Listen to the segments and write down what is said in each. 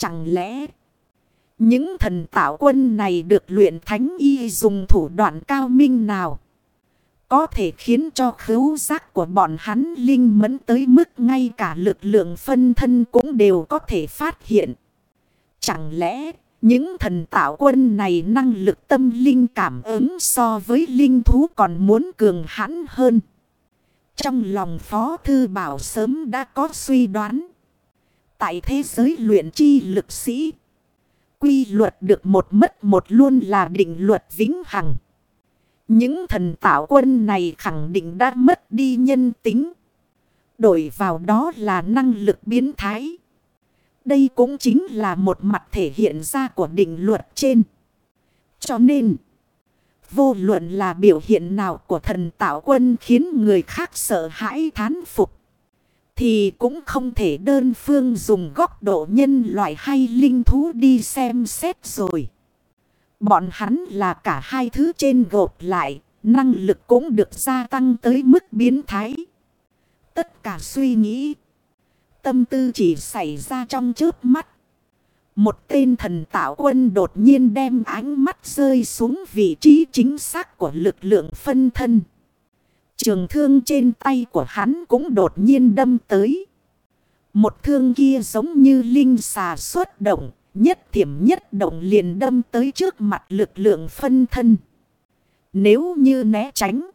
Chẳng lẽ những thần tạo quân này được luyện thánh y dùng thủ đoạn cao minh nào? Có thể khiến cho khứu giác của bọn hắn linh mẫn tới mức ngay cả lực lượng phân thân cũng đều có thể phát hiện. Chẳng lẽ những thần tạo quân này năng lực tâm linh cảm ứng so với linh thú còn muốn cường hãn hơn? Trong lòng Phó Thư Bảo sớm đã có suy đoán. Tại thế giới luyện chi lực sĩ, quy luật được một mất một luôn là định luật vĩnh hằng. Những thần tạo quân này khẳng định đã mất đi nhân tính. Đổi vào đó là năng lực biến thái. Đây cũng chính là một mặt thể hiện ra của định luật trên. Cho nên, vô luận là biểu hiện nào của thần tạo quân khiến người khác sợ hãi thán phục. Thì cũng không thể đơn phương dùng góc độ nhân loại hay linh thú đi xem xét rồi. Bọn hắn là cả hai thứ trên gộp lại, năng lực cũng được gia tăng tới mức biến thái. Tất cả suy nghĩ, tâm tư chỉ xảy ra trong trước mắt. Một tên thần tạo quân đột nhiên đem ánh mắt rơi xuống vị trí chính xác của lực lượng phân thân. Trường thương trên tay của hắn cũng đột nhiên đâm tới. Một thương kia giống như linh xà xuất động, nhất thiểm nhất động liền đâm tới trước mặt lực lượng phân thân. Nếu như né tránh,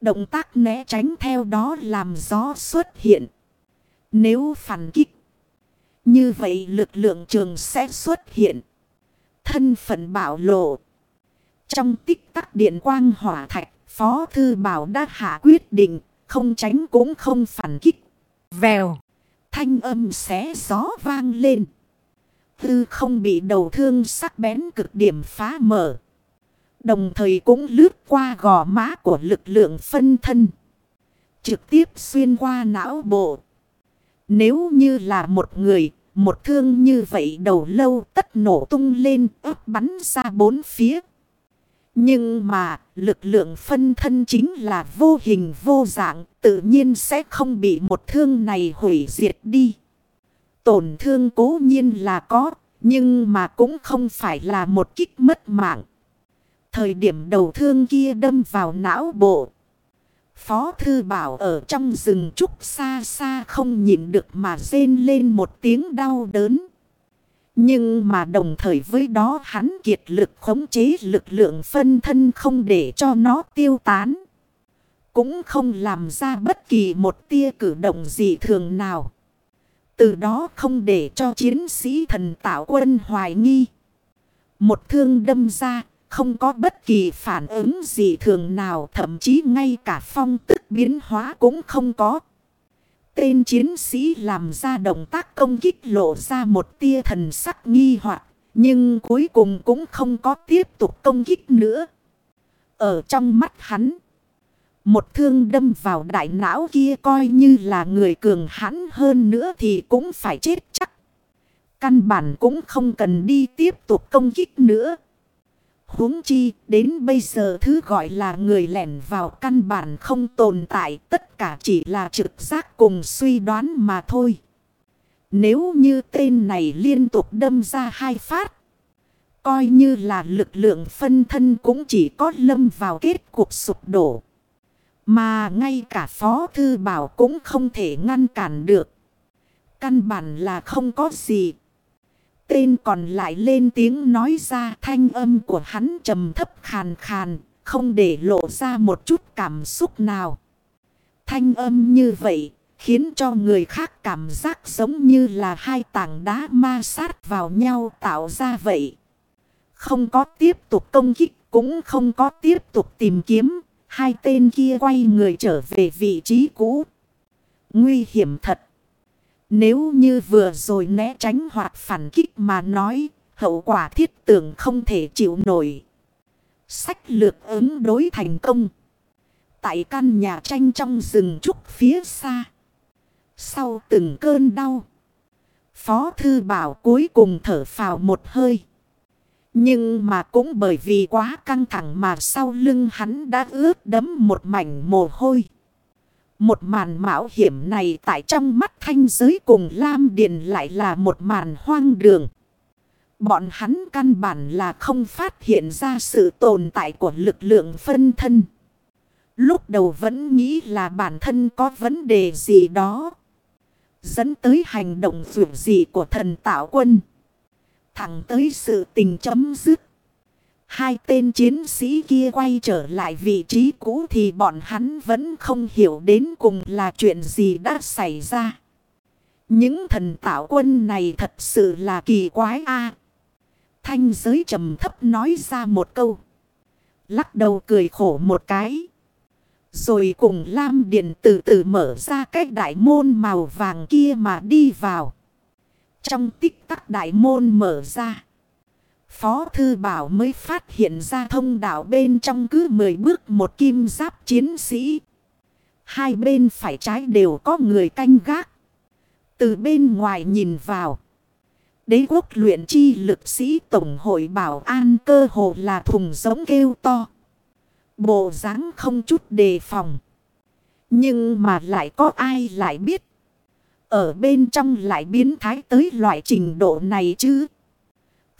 động tác né tránh theo đó làm gió xuất hiện. Nếu phản kích, như vậy lực lượng trường sẽ xuất hiện. Thân phận bảo lộ. Trong tích tắc điện quang hỏa thạch, Phó Thư Bảo đã hạ quyết định, không tránh cũng không phản kích. Vèo, thanh âm xé gió vang lên. Tư không bị đầu thương sắc bén cực điểm phá mở. Đồng thời cũng lướt qua gò má của lực lượng phân thân. Trực tiếp xuyên qua não bộ. Nếu như là một người, một thương như vậy đầu lâu tất nổ tung lên ướp bắn ra bốn phía. Nhưng mà, lực lượng phân thân chính là vô hình vô dạng, tự nhiên sẽ không bị một thương này hủy diệt đi. Tổn thương cố nhiên là có, nhưng mà cũng không phải là một kích mất mạng. Thời điểm đầu thương kia đâm vào não bộ. Phó thư bảo ở trong rừng trúc xa xa không nhìn được mà rên lên một tiếng đau đớn. Nhưng mà đồng thời với đó hắn kiệt lực khống chế lực lượng phân thân không để cho nó tiêu tán. Cũng không làm ra bất kỳ một tia cử động gì thường nào. Từ đó không để cho chiến sĩ thần tạo quân hoài nghi. Một thương đâm ra, không có bất kỳ phản ứng gì thường nào, thậm chí ngay cả phong tức biến hóa cũng không có. Tên chiến sĩ làm ra động tác công kích lộ ra một tia thần sắc nghi hoặc nhưng cuối cùng cũng không có tiếp tục công kích nữa. Ở trong mắt hắn, một thương đâm vào đại não kia coi như là người cường hãn hơn nữa thì cũng phải chết chắc. Căn bản cũng không cần đi tiếp tục công kích nữa huống chi, đến bây giờ thứ gọi là người lẻn vào căn bản không tồn tại. Tất cả chỉ là trực giác cùng suy đoán mà thôi. Nếu như tên này liên tục đâm ra hai phát. Coi như là lực lượng phân thân cũng chỉ có lâm vào kết cục sụp đổ. Mà ngay cả Phó Thư Bảo cũng không thể ngăn cản được. Căn bản là không có gì. Tên còn lại lên tiếng nói ra thanh âm của hắn trầm thấp khàn khàn, không để lộ ra một chút cảm xúc nào. Thanh âm như vậy, khiến cho người khác cảm giác giống như là hai tảng đá ma sát vào nhau tạo ra vậy. Không có tiếp tục công kích, cũng không có tiếp tục tìm kiếm, Hai tên kia quay người trở về vị trí cũ. Nguy hiểm thật. Nếu như vừa rồi né tránh hoặc phản kích mà nói, hậu quả thiết tưởng không thể chịu nổi. Sách lược ứng đối thành công. Tại căn nhà tranh trong rừng trúc phía xa. Sau từng cơn đau. Phó thư bảo cuối cùng thở phào một hơi. Nhưng mà cũng bởi vì quá căng thẳng mà sau lưng hắn đã ướt đấm một mảnh mồ hôi. Một màn mạo hiểm này tại trong mắt thanh giới cùng Lam Điền lại là một màn hoang đường. Bọn hắn căn bản là không phát hiện ra sự tồn tại của lực lượng phân thân. Lúc đầu vẫn nghĩ là bản thân có vấn đề gì đó. Dẫn tới hành động dù gì của thần tạo quân. Thẳng tới sự tình chấm dứt. Hai tên chiến sĩ kia quay trở lại vị trí cũ thì bọn hắn vẫn không hiểu đến cùng là chuyện gì đã xảy ra. Những thần tạo quân này thật sự là kỳ quái a Thanh giới trầm thấp nói ra một câu. Lắc đầu cười khổ một cái. Rồi cùng Lam Điện từ từ mở ra cái đại môn màu vàng kia mà đi vào. Trong tích tắc đại môn mở ra. Phó Thư Bảo mới phát hiện ra thông đạo bên trong cứ 10 bước một kim giáp chiến sĩ. Hai bên phải trái đều có người canh gác. Từ bên ngoài nhìn vào. Đế quốc luyện chi lực sĩ Tổng hội Bảo An cơ hồ là thùng giống kêu to. Bộ dáng không chút đề phòng. Nhưng mà lại có ai lại biết. Ở bên trong lại biến thái tới loại trình độ này chứ.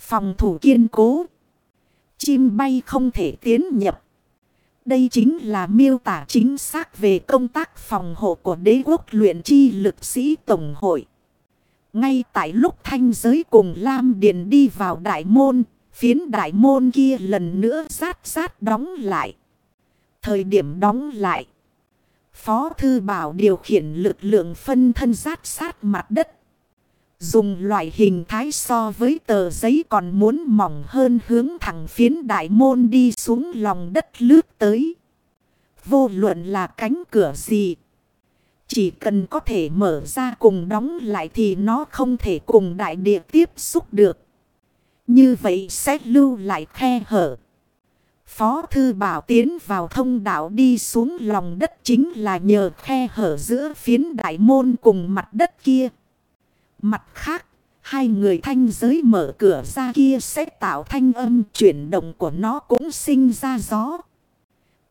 Phòng thủ kiên cố. Chim bay không thể tiến nhập. Đây chính là miêu tả chính xác về công tác phòng hộ của đế quốc luyện chi lực sĩ Tổng hội. Ngay tại lúc thanh giới cùng Lam Điền đi vào đại môn, phiến đại môn kia lần nữa sát sát đóng lại. Thời điểm đóng lại, Phó Thư Bảo điều khiển lực lượng phân thân sát sát mặt đất. Dùng loại hình thái so với tờ giấy còn muốn mỏng hơn hướng thẳng phiến đại môn đi xuống lòng đất lướt tới. Vô luận là cánh cửa gì. Chỉ cần có thể mở ra cùng đóng lại thì nó không thể cùng đại địa tiếp xúc được. Như vậy sẽ lưu lại khe hở. Phó thư bảo tiến vào thông đạo đi xuống lòng đất chính là nhờ khe hở giữa phiến đại môn cùng mặt đất kia. Mặt khác, hai người thanh giới mở cửa ra kia sẽ tạo thanh âm chuyển động của nó cũng sinh ra gió.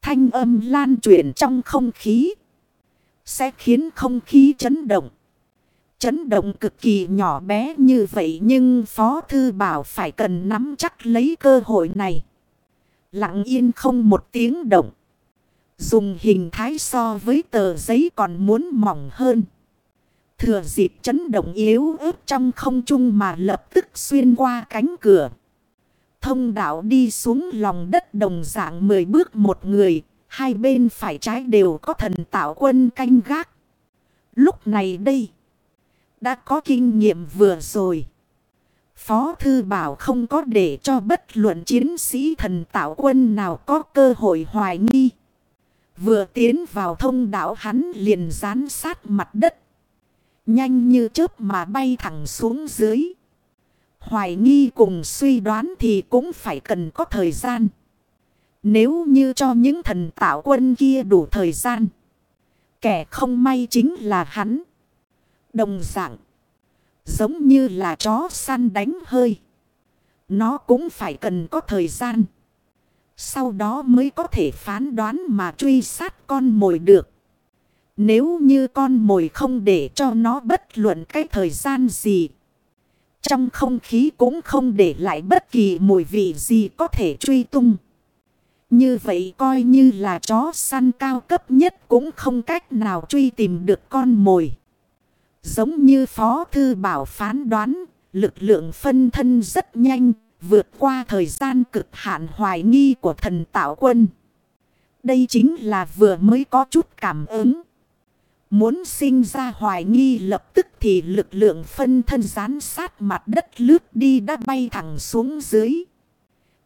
Thanh âm lan truyền trong không khí. Sẽ khiến không khí chấn động. Chấn động cực kỳ nhỏ bé như vậy nhưng Phó Thư Bảo phải cần nắm chắc lấy cơ hội này. Lặng yên không một tiếng động. Dùng hình thái so với tờ giấy còn muốn mỏng hơn. Thừa dịp chấn động yếu ớt trong không trung mà lập tức xuyên qua cánh cửa. Thông đạo đi xuống lòng đất đồng dạng 10 bước một người. Hai bên phải trái đều có thần tạo quân canh gác. Lúc này đây. Đã có kinh nghiệm vừa rồi. Phó Thư Bảo không có để cho bất luận chiến sĩ thần tạo quân nào có cơ hội hoài nghi. Vừa tiến vào thông đạo hắn liền dán sát mặt đất. Nhanh như chớp mà bay thẳng xuống dưới. Hoài nghi cùng suy đoán thì cũng phải cần có thời gian. Nếu như cho những thần tạo quân kia đủ thời gian. Kẻ không may chính là hắn. Đồng dạng. Giống như là chó săn đánh hơi. Nó cũng phải cần có thời gian. Sau đó mới có thể phán đoán mà truy sát con mồi được. Nếu như con mồi không để cho nó bất luận cái thời gian gì. Trong không khí cũng không để lại bất kỳ mùi vị gì có thể truy tung. Như vậy coi như là chó săn cao cấp nhất cũng không cách nào truy tìm được con mồi. Giống như Phó Thư Bảo phán đoán, lực lượng phân thân rất nhanh, vượt qua thời gian cực hạn hoài nghi của thần tạo quân. Đây chính là vừa mới có chút cảm ứng. Muốn sinh ra hoài nghi lập tức thì lực lượng phân thân gián sát mặt đất lướt đi đã bay thẳng xuống dưới.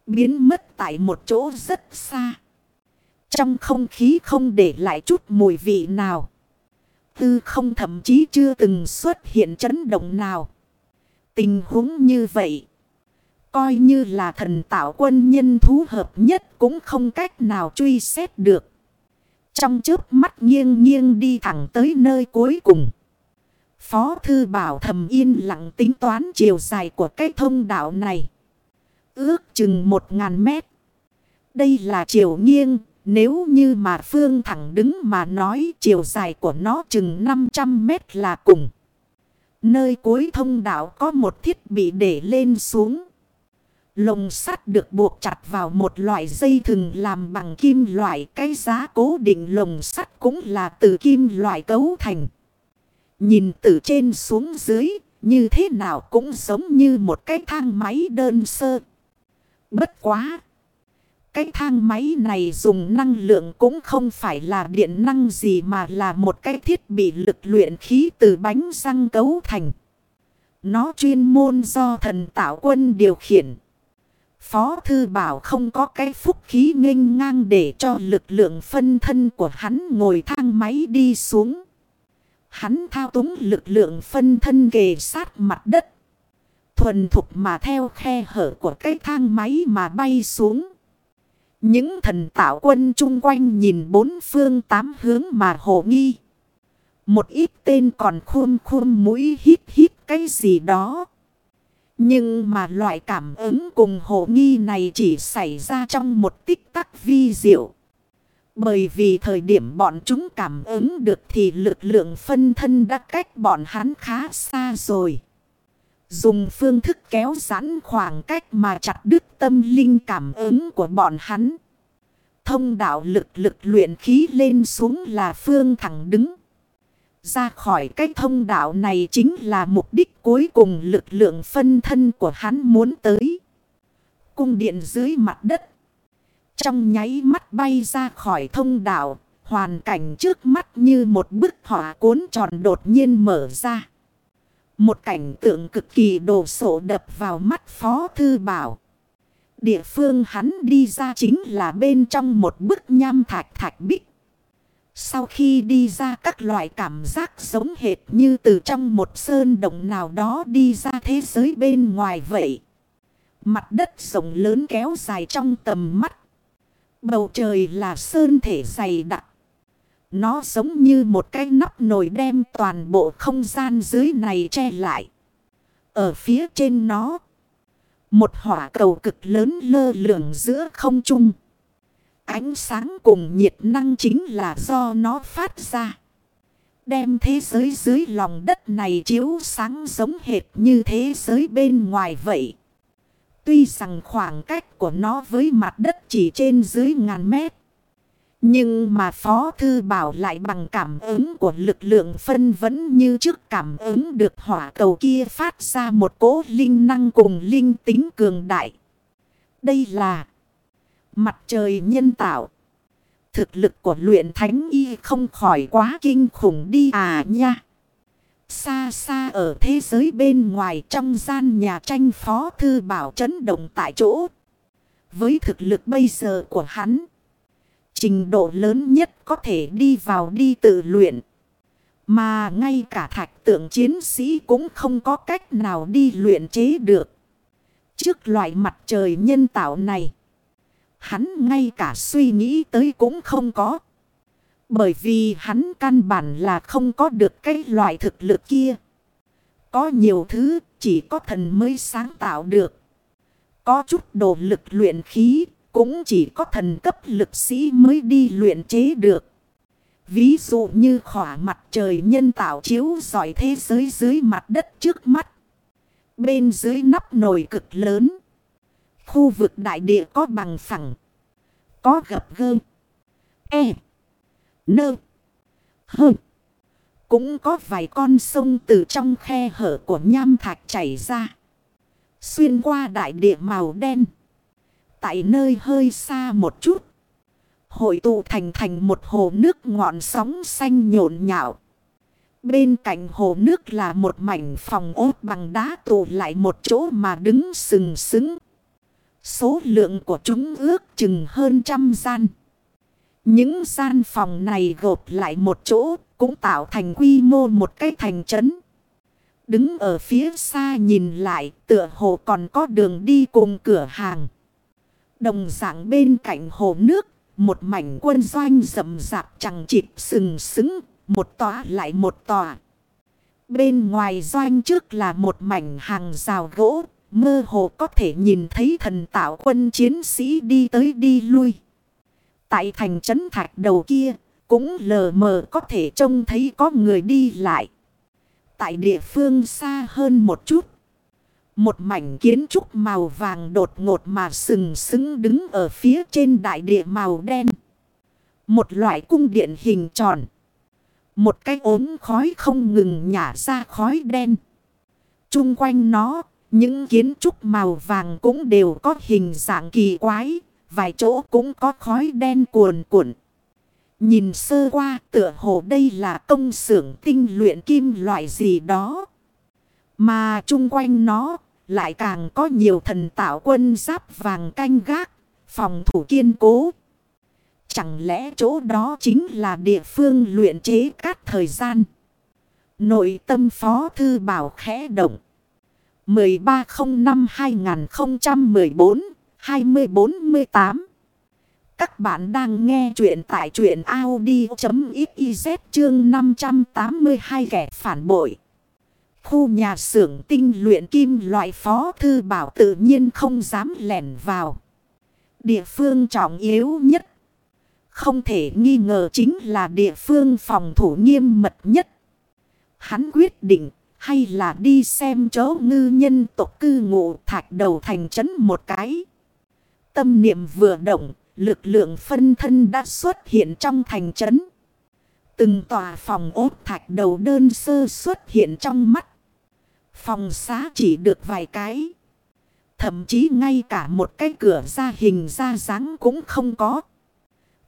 Biến mất tại một chỗ rất xa. Trong không khí không để lại chút mùi vị nào. Tư không thậm chí chưa từng xuất hiện chấn động nào. Tình huống như vậy. Coi như là thần tạo quân nhân thú hợp nhất cũng không cách nào truy xét được. Trong trước mắt nghiêng nghiêng đi thẳng tới nơi cuối cùng. Phó thư bảo thầm yên lặng tính toán chiều dài của cái thông đạo này. Ước chừng một ngàn mét. Đây là chiều nghiêng, Nếu như mà phương thẳng đứng mà nói chiều dài của nó chừng 500 mét là cùng. Nơi cuối thông đạo có một thiết bị để lên xuống. Lồng sắt được buộc chặt vào một loại dây thừng làm bằng kim loại. Cái giá cố định lồng sắt cũng là từ kim loại cấu thành. Nhìn từ trên xuống dưới, như thế nào cũng giống như một cái thang máy đơn sơ. Bất quá! Cái thang máy này dùng năng lượng cũng không phải là điện năng gì mà là một cái thiết bị lực luyện khí từ bánh răng cấu thành. Nó chuyên môn do thần tạo quân điều khiển. Phó thư bảo không có cái phúc khí nghênh ngang để cho lực lượng phân thân của hắn ngồi thang máy đi xuống. Hắn thao túng lực lượng phân thân kề sát mặt đất. Thuần thục mà theo khe hở của cái thang máy mà bay xuống. Những thần tạo quân chung quanh nhìn bốn phương tám hướng mà hồ nghi. Một ít tên còn khôn khôn mũi hít hít cái gì đó. Nhưng mà loại cảm ứng cùng hộ nghi này chỉ xảy ra trong một tích tắc vi diệu. Bởi vì thời điểm bọn chúng cảm ứng được thì lực lượng phân thân đã cách bọn hắn khá xa rồi. Dùng phương thức kéo giãn khoảng cách mà chặt đứt tâm linh cảm ứng của bọn hắn. Thông đạo lực lực luyện khí lên xuống là phương thẳng đứng. Ra khỏi cái thông đạo này chính là mục đích cuối cùng lực lượng phân thân của hắn muốn tới. Cung điện dưới mặt đất. Trong nháy mắt bay ra khỏi thông đạo, hoàn cảnh trước mắt như một bức họa cuốn tròn đột nhiên mở ra. Một cảnh tượng cực kỳ đồ sộ đập vào mắt Phó Thư Bảo. Địa phương hắn đi ra chính là bên trong một bức nham thạch thạch bích. Sau khi đi ra các loại cảm giác giống hệt như từ trong một sơn động nào đó đi ra thế giới bên ngoài vậy. Mặt đất rộng lớn kéo dài trong tầm mắt. Bầu trời là sơn thể dày đặc. Nó giống như một cái nắp nồi đem toàn bộ không gian dưới này che lại. Ở phía trên nó. Một hỏa cầu cực lớn lơ lửng giữa không trung. Ánh sáng cùng nhiệt năng chính là do nó phát ra. Đem thế giới dưới lòng đất này chiếu sáng giống hệt như thế giới bên ngoài vậy. Tuy rằng khoảng cách của nó với mặt đất chỉ trên dưới ngàn mét. Nhưng mà Phó Thư Bảo lại bằng cảm ứng của lực lượng phân vẫn như trước cảm ứng được hỏa cầu kia phát ra một cỗ linh năng cùng linh tính cường đại. Đây là mặt trời nhân tạo. Thực lực của luyện thánh y không khỏi quá kinh khủng đi à nha. Xa xa ở thế giới bên ngoài trong gian nhà tranh Phó Thư Bảo chấn động tại chỗ. Với thực lực bây giờ của hắn. Trình độ lớn nhất có thể đi vào đi tự luyện. Mà ngay cả thạch tượng chiến sĩ cũng không có cách nào đi luyện chế được. Trước loại mặt trời nhân tạo này. Hắn ngay cả suy nghĩ tới cũng không có. Bởi vì hắn căn bản là không có được cái loại thực lực kia. Có nhiều thứ chỉ có thần mới sáng tạo được. Có chút đồ lực luyện khí cũng chỉ có thần cấp lực sĩ mới đi luyện chế được. Ví dụ như khỏa mặt trời nhân tạo chiếu giỏi thế giới dưới mặt đất trước mắt. Bên dưới nắp nồi cực lớn. Khu vực đại địa có bằng phẳng. Có gập gơ. E. Nơ. Hơ. Cũng có vài con sông từ trong khe hở của nham thạch chảy ra. Xuyên qua đại địa màu đen. Tại nơi hơi xa một chút. Hội tụ thành thành một hồ nước ngọn sóng xanh nhộn nhạo. Bên cạnh hồ nước là một mảnh phòng ốt bằng đá tụ lại một chỗ mà đứng sừng sững. Số lượng của chúng ước chừng hơn trăm gian. Những gian phòng này gộp lại một chỗ cũng tạo thành quy mô một cái thành trấn. Đứng ở phía xa nhìn lại tựa hồ còn có đường đi cùng cửa hàng. Đồng dạng bên cạnh hồ nước, một mảnh quân doanh rậm rạp chẳng chịp sừng sững, một tòa lại một tòa. Bên ngoài doanh trước là một mảnh hàng rào gỗ, mơ hồ có thể nhìn thấy thần tạo quân chiến sĩ đi tới đi lui. Tại thành trấn thạch đầu kia, cũng lờ mờ có thể trông thấy có người đi lại. Tại địa phương xa hơn một chút. Một mảnh kiến trúc màu vàng đột ngột mà sừng sững đứng ở phía trên đại địa màu đen. Một loại cung điện hình tròn. Một cái ốm khói không ngừng nhả ra khói đen. Trung quanh nó, những kiến trúc màu vàng cũng đều có hình dạng kỳ quái. Vài chỗ cũng có khói đen cuồn cuộn. Nhìn sơ qua tựa hồ đây là công xưởng tinh luyện kim loại gì đó. Mà chung quanh nó lại càng có nhiều thần tạo quân giáp vàng canh gác, phòng thủ kiên cố. Chẳng lẽ chỗ đó chính là địa phương luyện chế các thời gian? Nội tâm phó thư bảo khẽ động. 1305-2014-2048 Các bạn đang nghe chuyện tại chuyện Audi.xyz chương 582 kẻ phản bội. Khu nhà xưởng tinh luyện kim loại phó thư bảo tự nhiên không dám lẻn vào. Địa phương trọng yếu nhất. Không thể nghi ngờ chính là địa phương phòng thủ nghiêm mật nhất. Hắn quyết định hay là đi xem chỗ ngư nhân tộc cư ngụ thạch đầu thành trấn một cái. Tâm niệm vừa động, lực lượng phân thân đã xuất hiện trong thành trấn. Từng tòa phòng ốt thạch đầu đơn sơ xuất hiện trong mắt. Phòng xá chỉ được vài cái. Thậm chí ngay cả một cái cửa ra hình ra dáng cũng không có.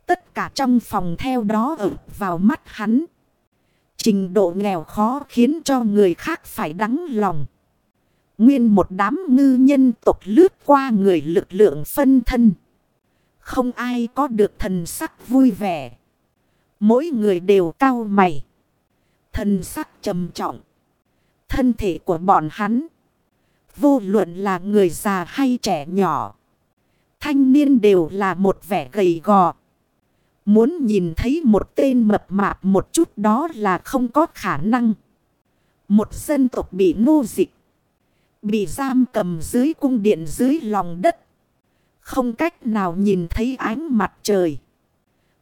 Tất cả trong phòng theo đó ở vào mắt hắn. Trình độ nghèo khó khiến cho người khác phải đắng lòng. Nguyên một đám ngư nhân tộc lướt qua người lực lượng phân thân. Không ai có được thần sắc vui vẻ. Mỗi người đều cao mày. Thần sắc trầm trọng. Thân thể của bọn hắn. Vô luận là người già hay trẻ nhỏ. Thanh niên đều là một vẻ gầy gò. Muốn nhìn thấy một tên mập mạp một chút đó là không có khả năng. Một dân tộc bị nô dịch. Bị giam cầm dưới cung điện dưới lòng đất. Không cách nào nhìn thấy ánh mặt trời.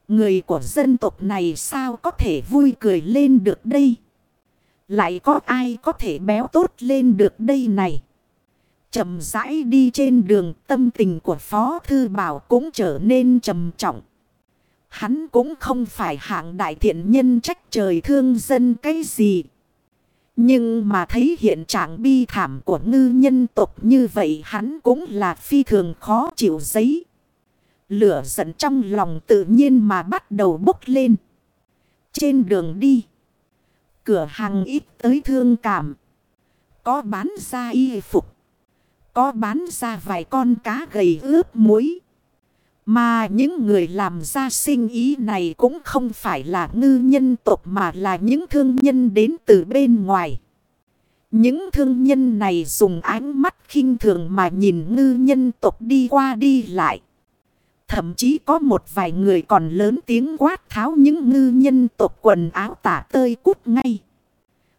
Người của dân tộc này sao có thể vui cười lên được đây? Lại có ai có thể béo tốt lên được đây này? chậm rãi đi trên đường, tâm tình của Phó Thư Bảo cũng trở nên trầm trọng. Hắn cũng không phải hạng đại thiện nhân trách trời thương dân cái gì. Nhưng mà thấy hiện trạng bi thảm của ngư nhân tộc như vậy hắn cũng là phi thường khó chịu giấy. Lửa giận trong lòng tự nhiên mà bắt đầu bốc lên. Trên đường đi. Cửa hàng ít tới thương cảm. Có bán ra y phục. Có bán ra vài con cá gầy ướp muối. Mà những người làm ra sinh ý này cũng không phải là ngư nhân tộc mà là những thương nhân đến từ bên ngoài. Những thương nhân này dùng ánh mắt khinh thường mà nhìn ngư nhân tộc đi qua đi lại. Thậm chí có một vài người còn lớn tiếng quát tháo những ngư nhân tộc quần áo tả tơi cút ngay.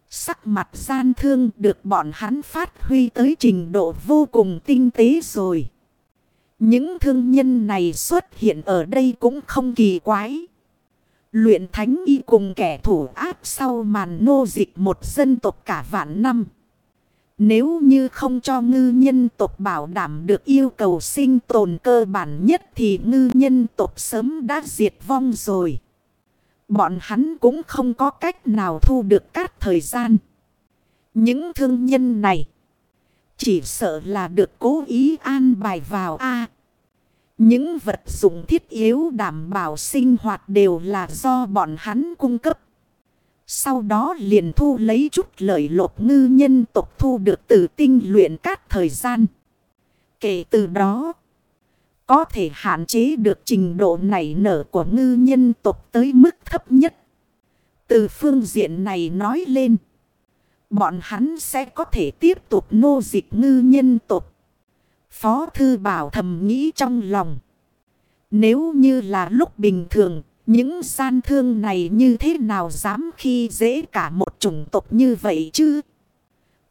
Sắc mặt gian thương được bọn hắn phát huy tới trình độ vô cùng tinh tế rồi. Những thương nhân này xuất hiện ở đây cũng không kỳ quái. Luyện thánh y cùng kẻ thủ áp sau màn nô dịch một dân tộc cả vạn năm. Nếu như không cho ngư nhân tộc bảo đảm được yêu cầu sinh tồn cơ bản nhất thì ngư nhân tộc sớm đã diệt vong rồi. Bọn hắn cũng không có cách nào thu được các thời gian. Những thương nhân này chỉ sợ là được cố ý an bài vào A. những vật dụng thiết yếu đảm bảo sinh hoạt đều là do bọn hắn cung cấp. Sau đó liền thu lấy chút lợi lộc ngư nhân tộc thu được từ tinh luyện các thời gian. Kể từ đó, có thể hạn chế được trình độ nảy nở của ngư nhân tộc tới mức thấp nhất. Từ phương diện này nói lên. Bọn hắn sẽ có thể tiếp tục nô dịch ngư nhân tộc. Phó thư bảo thầm nghĩ trong lòng. Nếu như là lúc bình thường, những gian thương này như thế nào dám khi dễ cả một chủng tộc như vậy chứ?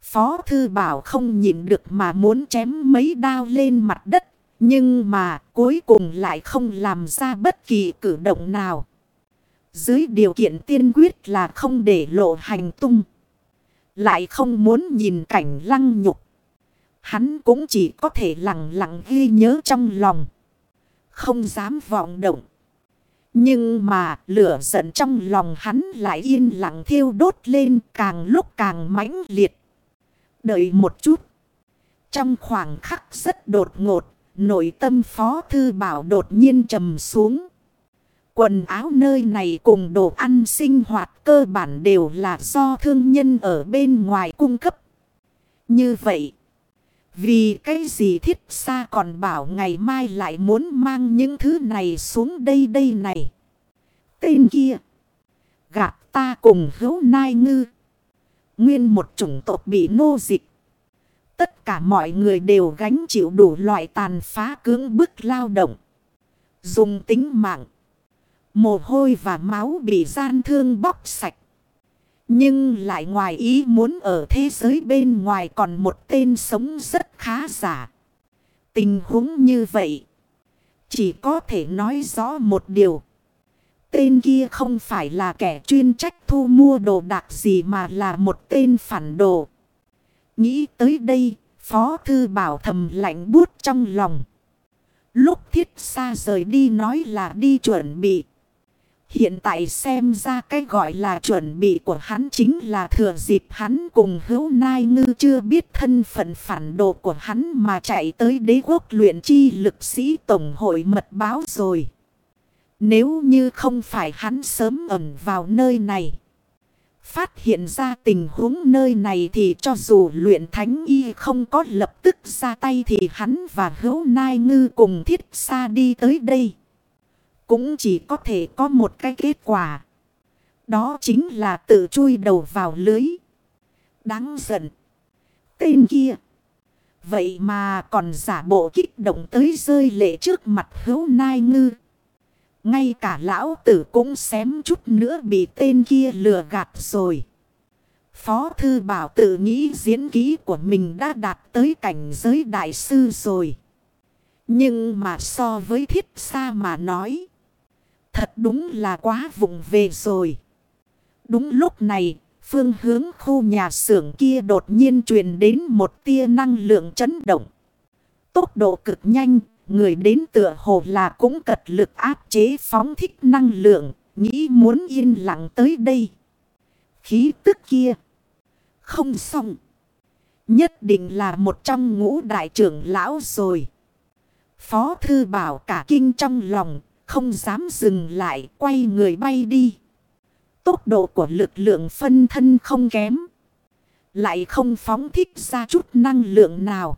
Phó thư bảo không nhìn được mà muốn chém mấy đao lên mặt đất, Nhưng mà cuối cùng lại không làm ra bất kỳ cử động nào. Dưới điều kiện tiên quyết là không để lộ hành tung. Lại không muốn nhìn cảnh lăng nhục. Hắn cũng chỉ có thể lặng lặng ghi nhớ trong lòng. Không dám vọng động. Nhưng mà lửa giận trong lòng hắn lại yên lặng thiêu đốt lên càng lúc càng mãnh liệt. Đợi một chút. Trong khoảng khắc rất đột ngột, nội tâm phó thư bảo đột nhiên trầm xuống. Quần áo nơi này cùng đồ ăn sinh hoạt cơ bản đều là do thương nhân ở bên ngoài cung cấp. Như vậy, vì cái gì thiết xa còn bảo ngày mai lại muốn mang những thứ này xuống đây đây này. Tên kia, gạt ta cùng hữu nai ngư. Nguyên một chủng tộc bị nô dịch. Tất cả mọi người đều gánh chịu đủ loại tàn phá cưỡng bức lao động. Dùng tính mạng. Mồ hôi và máu bị gian thương bóc sạch. Nhưng lại ngoài ý muốn ở thế giới bên ngoài còn một tên sống rất khá giả. Tình huống như vậy. Chỉ có thể nói rõ một điều. Tên kia không phải là kẻ chuyên trách thu mua đồ đạc gì mà là một tên phản đồ. Nghĩ tới đây, Phó Thư Bảo thầm lạnh bút trong lòng. Lúc thiết xa rời đi nói là đi chuẩn bị. Hiện tại xem ra cái gọi là chuẩn bị của hắn chính là thừa dịp hắn cùng hữu nai ngư chưa biết thân phận phản đồ của hắn mà chạy tới đế quốc luyện chi lực sĩ tổng hội mật báo rồi. Nếu như không phải hắn sớm ẩn vào nơi này. Phát hiện ra tình huống nơi này thì cho dù luyện thánh y không có lập tức ra tay thì hắn và hữu nai ngư cùng thiết xa đi tới đây. Cũng chỉ có thể có một cái kết quả. Đó chính là tự chui đầu vào lưới. Đáng giận. Tên kia. Vậy mà còn giả bộ kích động tới rơi lệ trước mặt hữu nai ngư. Ngay cả lão tử cũng xém chút nữa bị tên kia lừa gạt rồi. Phó thư bảo tự nghĩ diễn ký của mình đã đạt tới cảnh giới đại sư rồi. Nhưng mà so với thiết xa mà nói. Thật đúng là quá vụng về rồi. Đúng lúc này, phương hướng khu nhà xưởng kia đột nhiên truyền đến một tia năng lượng chấn động. Tốc độ cực nhanh, người đến tựa hồ là cũng cật lực áp chế phóng thích năng lượng, nghĩ muốn yên lặng tới đây. Khí tức kia. Không xong. Nhất định là một trong ngũ đại trưởng lão rồi. Phó thư bảo cả kinh trong lòng, không dám dừng lại, quay người bay đi. Tốc độ của lực lượng phân thân không kém. Lại không phóng thích ra chút năng lượng nào.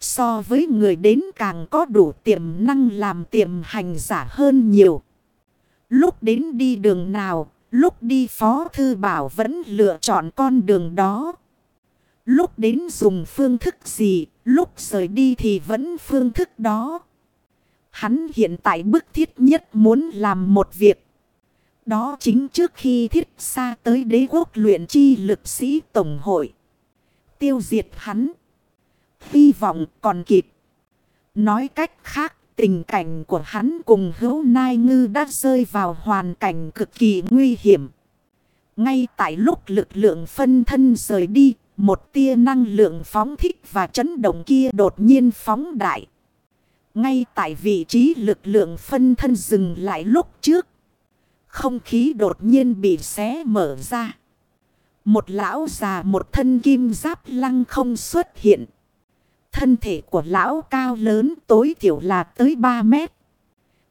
So với người đến càng có đủ tiềm năng làm tiềm hành giả hơn nhiều. Lúc đến đi đường nào, lúc đi phó thư bảo vẫn lựa chọn con đường đó. Lúc đến dùng phương thức gì, lúc rời đi thì vẫn phương thức đó. Hắn hiện tại bức thiết nhất muốn làm một việc. Đó chính trước khi thiết xa tới đế quốc luyện chi lực sĩ tổng hội. Tiêu diệt hắn hy vọng còn kịp. Nói cách khác, tình cảnh của hắn cùng hữu nai ngư đã rơi vào hoàn cảnh cực kỳ nguy hiểm. Ngay tại lúc lực lượng phân thân rời đi, một tia năng lượng phóng thích và chấn động kia đột nhiên phóng đại. Ngay tại vị trí lực lượng phân thân dừng lại lúc trước. Không khí đột nhiên bị xé mở ra. Một lão già một thân kim giáp lăng không xuất hiện. Thân thể của lão cao lớn tối thiểu là tới 3 mét.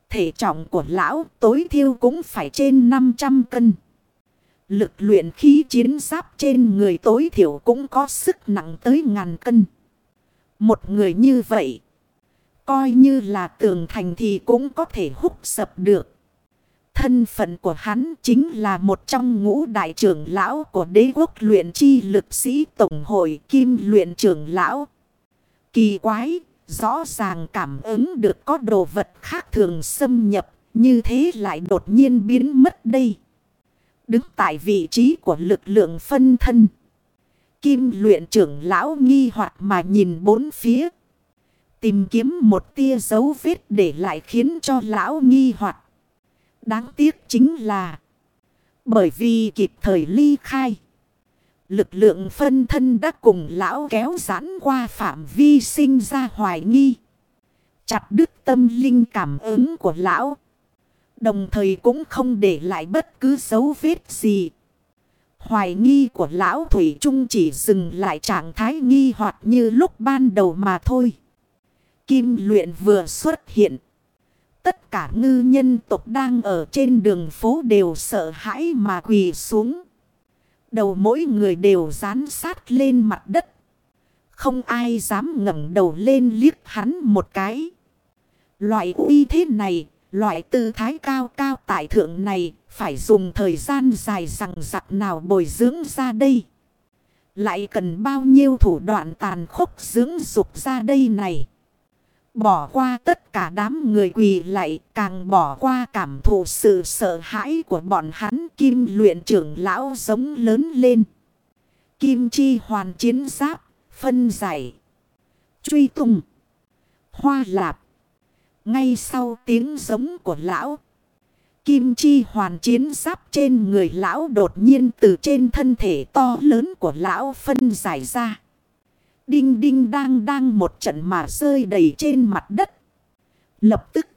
Thể trọng của lão tối thiểu cũng phải trên 500 cân. Lực luyện khí chiến giáp trên người tối thiểu cũng có sức nặng tới ngàn cân. Một người như vậy, coi như là tường thành thì cũng có thể hút sập được. Thân phận của hắn chính là một trong ngũ đại trưởng lão của đế quốc luyện chi lực sĩ Tổng hội Kim luyện trưởng lão. Kỳ quái, rõ ràng cảm ứng được có đồ vật khác thường xâm nhập, như thế lại đột nhiên biến mất đây. Đứng tại vị trí của lực lượng phân thân. Kim luyện trưởng lão nghi hoặc mà nhìn bốn phía. Tìm kiếm một tia dấu vết để lại khiến cho lão nghi hoặc Đáng tiếc chính là, bởi vì kịp thời ly khai. Lực lượng phân thân đã cùng lão kéo giãn qua phạm vi sinh ra hoài nghi. Chặt đứt tâm linh cảm ứng của lão. Đồng thời cũng không để lại bất cứ dấu vết gì. Hoài nghi của lão Thủy Trung chỉ dừng lại trạng thái nghi hoặc như lúc ban đầu mà thôi. Kim luyện vừa xuất hiện. Tất cả ngư nhân tộc đang ở trên đường phố đều sợ hãi mà quỳ xuống. Đầu mỗi người đều dán sát lên mặt đất. Không ai dám ngẩng đầu lên liếc hắn một cái. Loại uy thế này, loại tư thái cao cao tại thượng này, phải dùng thời gian dài rằng giặc nào bồi dưỡng ra đây. Lại cần bao nhiêu thủ đoạn tàn khốc dưỡng dục ra đây này. Bỏ qua tất cả đám người quỳ lại càng bỏ qua cảm thụ sự sợ hãi của bọn hắn kim luyện trưởng lão giống lớn lên. Kim chi hoàn chiến giáp, phân giải, truy tung, hoa lạp. Ngay sau tiếng giống của lão, kim chi hoàn chiến giáp trên người lão đột nhiên từ trên thân thể to lớn của lão phân giải ra. Đinh đinh đang đang một trận mà rơi đầy trên mặt đất. Lập tức.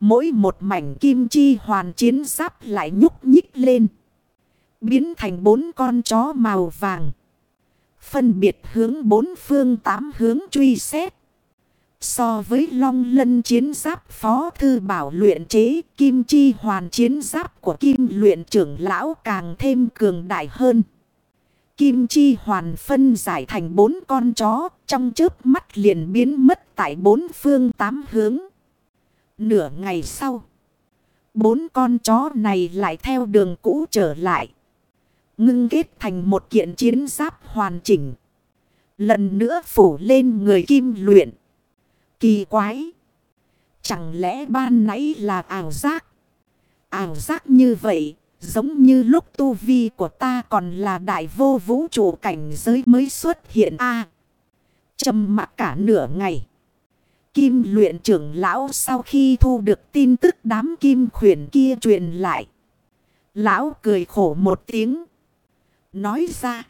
Mỗi một mảnh kim chi hoàn chiến giáp lại nhúc nhích lên. Biến thành bốn con chó màu vàng. Phân biệt hướng bốn phương tám hướng truy xét. So với long lân chiến giáp phó thư bảo luyện chế, kim chi hoàn chiến giáp của kim luyện trưởng lão càng thêm cường đại hơn. Kim chi hoàn phân giải thành bốn con chó, trong chớp mắt liền biến mất tại bốn phương tám hướng. Nửa ngày sau, bốn con chó này lại theo đường cũ trở lại. Ngưng kết thành một kiện chiến giáp hoàn chỉnh. Lần nữa phủ lên người kim luyện. Kỳ quái! Chẳng lẽ ban nãy là ảo giác? Ảo giác như vậy Giống như lúc tu vi của ta còn là đại vô vũ trụ cảnh giới mới xuất hiện a Trầm mặc cả nửa ngày. Kim luyện trưởng lão sau khi thu được tin tức đám kim khuyển kia truyền lại. Lão cười khổ một tiếng. Nói ra.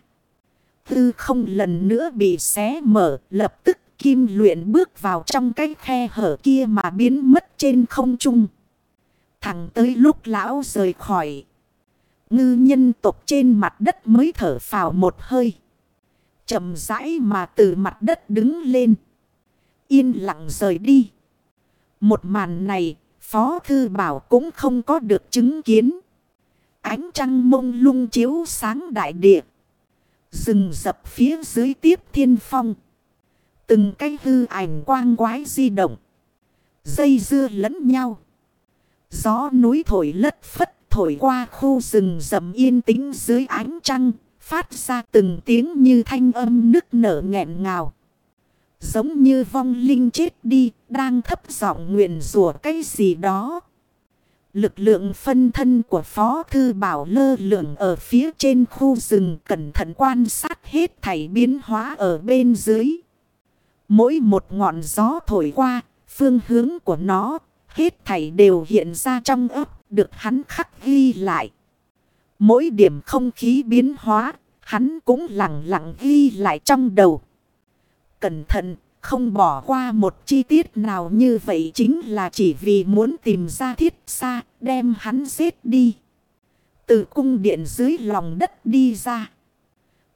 Tư không lần nữa bị xé mở. Lập tức kim luyện bước vào trong cái khe hở kia mà biến mất trên không trung. Thẳng tới lúc lão rời khỏi. Ngư nhân tộc trên mặt đất mới thở phào một hơi. chậm rãi mà từ mặt đất đứng lên. Yên lặng rời đi. Một màn này, Phó Thư Bảo cũng không có được chứng kiến. Ánh trăng mông lung chiếu sáng đại địa. Rừng dập phía dưới tiếp thiên phong. Từng cái hư ảnh quang quái di động. Dây dưa lẫn nhau. Gió núi thổi lất phất thổi qua khu rừng rậm yên tĩnh dưới ánh trăng, phát ra từng tiếng như thanh âm nức nở nghẹn ngào. Giống như vong linh chết đi, đang thấp giọng nguyện rủa cái gì đó. Lực lượng phân thân của Phó Thư Bảo lơ lượng ở phía trên khu rừng cẩn thận quan sát hết thảy biến hóa ở bên dưới. Mỗi một ngọn gió thổi qua, phương hướng của nó, hết thảy đều hiện ra trong ấp được hắn khắc ghi lại. Mỗi điểm không khí biến hóa, hắn cũng lặng lặng ghi lại trong đầu. Cẩn thận, không bỏ qua một chi tiết nào như vậy chính là chỉ vì muốn tìm ra thiết xa, đem hắn giết đi. Từ cung điện dưới lòng đất đi ra.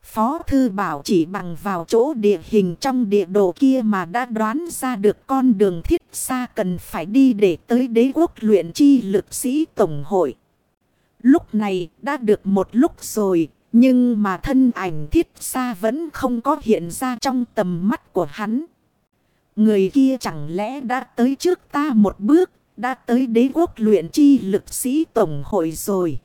Phó Thư Bảo chỉ bằng vào chỗ địa hình trong địa đồ kia mà đã đoán ra được con đường thiết xa cần phải đi để tới đế quốc luyện chi lực sĩ tổng hội. Lúc này đã được một lúc rồi, nhưng mà thân ảnh thiết xa vẫn không có hiện ra trong tầm mắt của hắn. Người kia chẳng lẽ đã tới trước ta một bước, đã tới đế quốc luyện chi lực sĩ tổng hội rồi.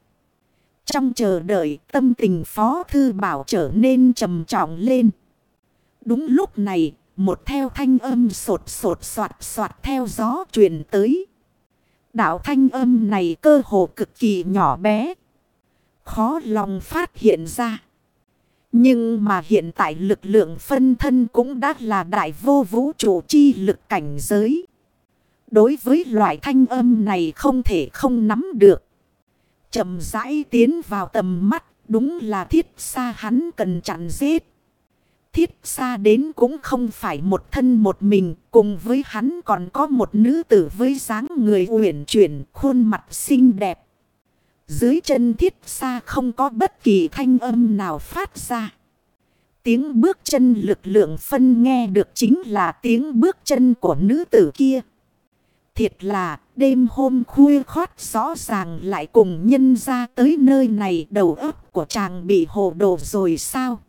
Trong chờ đợi tâm tình phó thư bảo trở nên trầm trọng lên. Đúng lúc này, một theo thanh âm sột sột soạt soạt theo gió truyền tới. Đạo thanh âm này cơ hồ cực kỳ nhỏ bé. Khó lòng phát hiện ra. Nhưng mà hiện tại lực lượng phân thân cũng đã là đại vô vũ trụ chi lực cảnh giới. Đối với loại thanh âm này không thể không nắm được. chậm rãi tiến vào tầm mắt, đúng là thiết xa hắn cần chặn giết. Thiết xa đến cũng không phải một thân một mình, cùng với hắn còn có một nữ tử với dáng người uyển chuyển, khuôn mặt xinh đẹp. Dưới chân thiết xa không có bất kỳ thanh âm nào phát ra. Tiếng bước chân lực lượng phân nghe được chính là tiếng bước chân của nữ tử kia. Thiệt là đêm hôm khuya khót rõ ràng lại cùng nhân ra tới nơi này đầu óc của chàng bị hồ đồ rồi sao?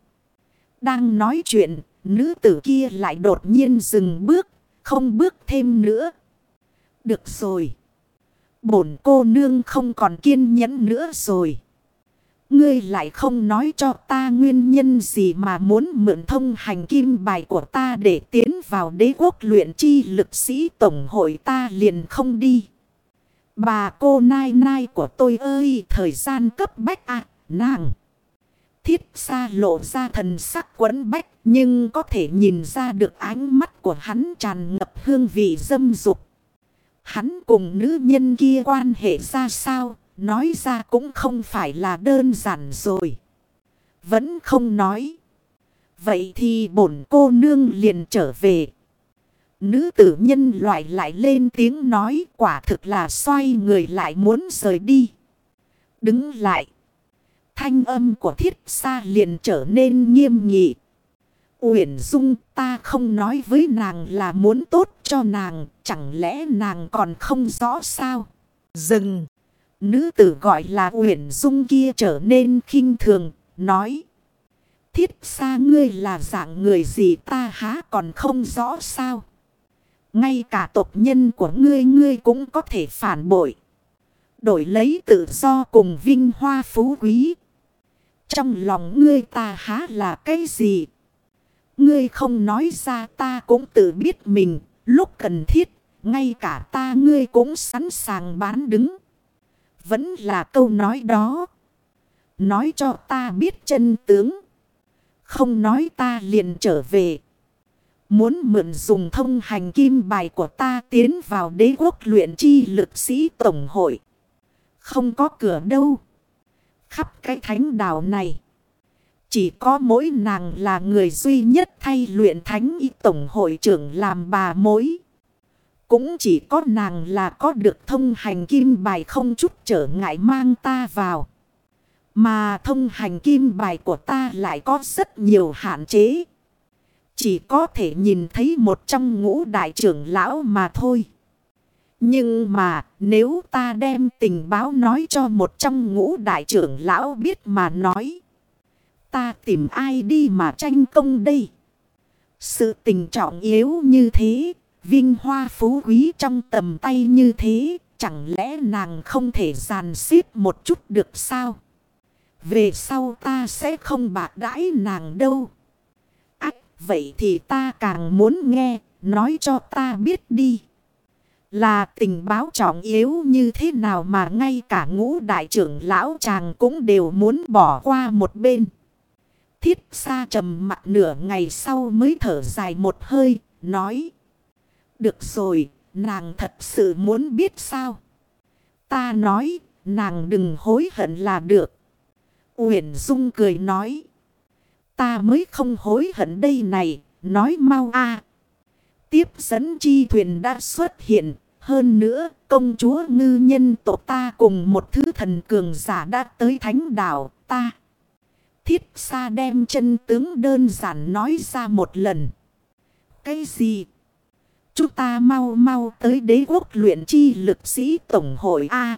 Đang nói chuyện, nữ tử kia lại đột nhiên dừng bước, không bước thêm nữa. Được rồi. Bổn cô nương không còn kiên nhẫn nữa rồi. Ngươi lại không nói cho ta nguyên nhân gì mà muốn mượn thông hành kim bài của ta để tiến vào đế quốc luyện chi lực sĩ tổng hội ta liền không đi. Bà cô nai nai của tôi ơi thời gian cấp bách à nàng. Thiết xa lộ ra thần sắc quấn bách, nhưng có thể nhìn ra được ánh mắt của hắn tràn ngập hương vị dâm dục. Hắn cùng nữ nhân kia quan hệ ra sao, Nói ra cũng không phải là đơn giản rồi. Vẫn không nói. Vậy thì bổn cô nương liền trở về. Nữ tử nhân loại lại lên tiếng nói, quả thực là xoay người lại muốn rời đi. Đứng lại. Thanh âm của thiết xa liền trở nên nghiêm nghị. Uyển Dung ta không nói với nàng là muốn tốt cho nàng. Chẳng lẽ nàng còn không rõ sao? Dừng. Nữ tử gọi là Uyển Dung kia trở nên khinh thường, nói. Thiết xa ngươi là dạng người gì ta há còn không rõ sao. Ngay cả tộc nhân của ngươi ngươi cũng có thể phản bội. Đổi lấy tự do cùng vinh hoa phú quý. Trong lòng ngươi ta há là cái gì? Ngươi không nói ra ta cũng tự biết mình. Lúc cần thiết, ngay cả ta ngươi cũng sẵn sàng bán đứng. Vẫn là câu nói đó. Nói cho ta biết chân tướng. Không nói ta liền trở về. Muốn mượn dùng thông hành kim bài của ta tiến vào đế quốc luyện chi lực sĩ tổng hội. Không có cửa đâu. Khắp cái thánh đảo này. Chỉ có mỗi nàng là người duy nhất thay luyện thánh y tổng hội trưởng làm bà mối. Cũng chỉ có nàng là có được thông hành kim bài không chút trở ngại mang ta vào. Mà thông hành kim bài của ta lại có rất nhiều hạn chế. Chỉ có thể nhìn thấy một trong ngũ đại trưởng lão mà thôi. Nhưng mà nếu ta đem tình báo nói cho một trong ngũ đại trưởng lão biết mà nói. Ta tìm ai đi mà tranh công đây? Sự tình trọng yếu như thế Vinh hoa phú quý trong tầm tay như thế, chẳng lẽ nàng không thể giàn xếp một chút được sao? Về sau ta sẽ không bạc đãi nàng đâu. Ách, vậy thì ta càng muốn nghe, nói cho ta biết đi. Là tình báo trọng yếu như thế nào mà ngay cả ngũ đại trưởng lão chàng cũng đều muốn bỏ qua một bên. Thiết xa trầm mặt nửa ngày sau mới thở dài một hơi, nói. Được rồi, nàng thật sự muốn biết sao. Ta nói, nàng đừng hối hận là được. Uyển Dung cười nói. Ta mới không hối hận đây này, nói mau a Tiếp dẫn chi thuyền đã xuất hiện. Hơn nữa, công chúa ngư nhân tộc ta cùng một thứ thần cường giả đã tới thánh đảo ta. Thiết xa đem chân tướng đơn giản nói ra một lần. Cái gì? Chúng ta mau mau tới đế quốc luyện chi lực sĩ tổng hội A.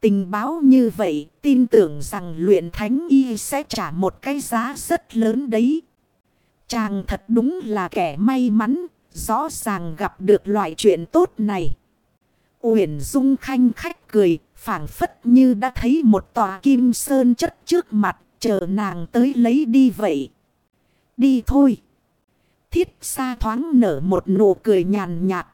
Tình báo như vậy tin tưởng rằng luyện thánh y sẽ trả một cái giá rất lớn đấy. Chàng thật đúng là kẻ may mắn, rõ ràng gặp được loại chuyện tốt này. Uyển Dung khanh khách cười, phảng phất như đã thấy một tòa kim sơn chất trước mặt, chờ nàng tới lấy đi vậy. Đi thôi. Thiết xa thoáng nở một nụ cười nhàn nhạt.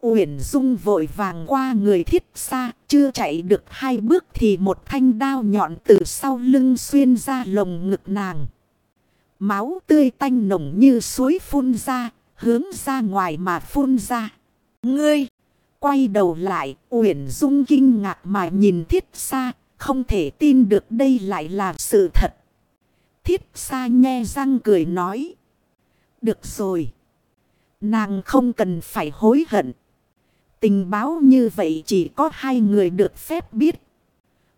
Uyển Dung vội vàng qua người thiết xa, chưa chạy được hai bước thì một thanh đao nhọn từ sau lưng xuyên ra lồng ngực nàng. Máu tươi tanh nồng như suối phun ra, hướng ra ngoài mà phun ra. Ngươi! Quay đầu lại, Uyển Dung kinh ngạc mà nhìn thiết xa, không thể tin được đây lại là sự thật. Thiết xa nhe răng cười nói. Được rồi. Nàng không cần phải hối hận. Tình báo như vậy chỉ có hai người được phép biết.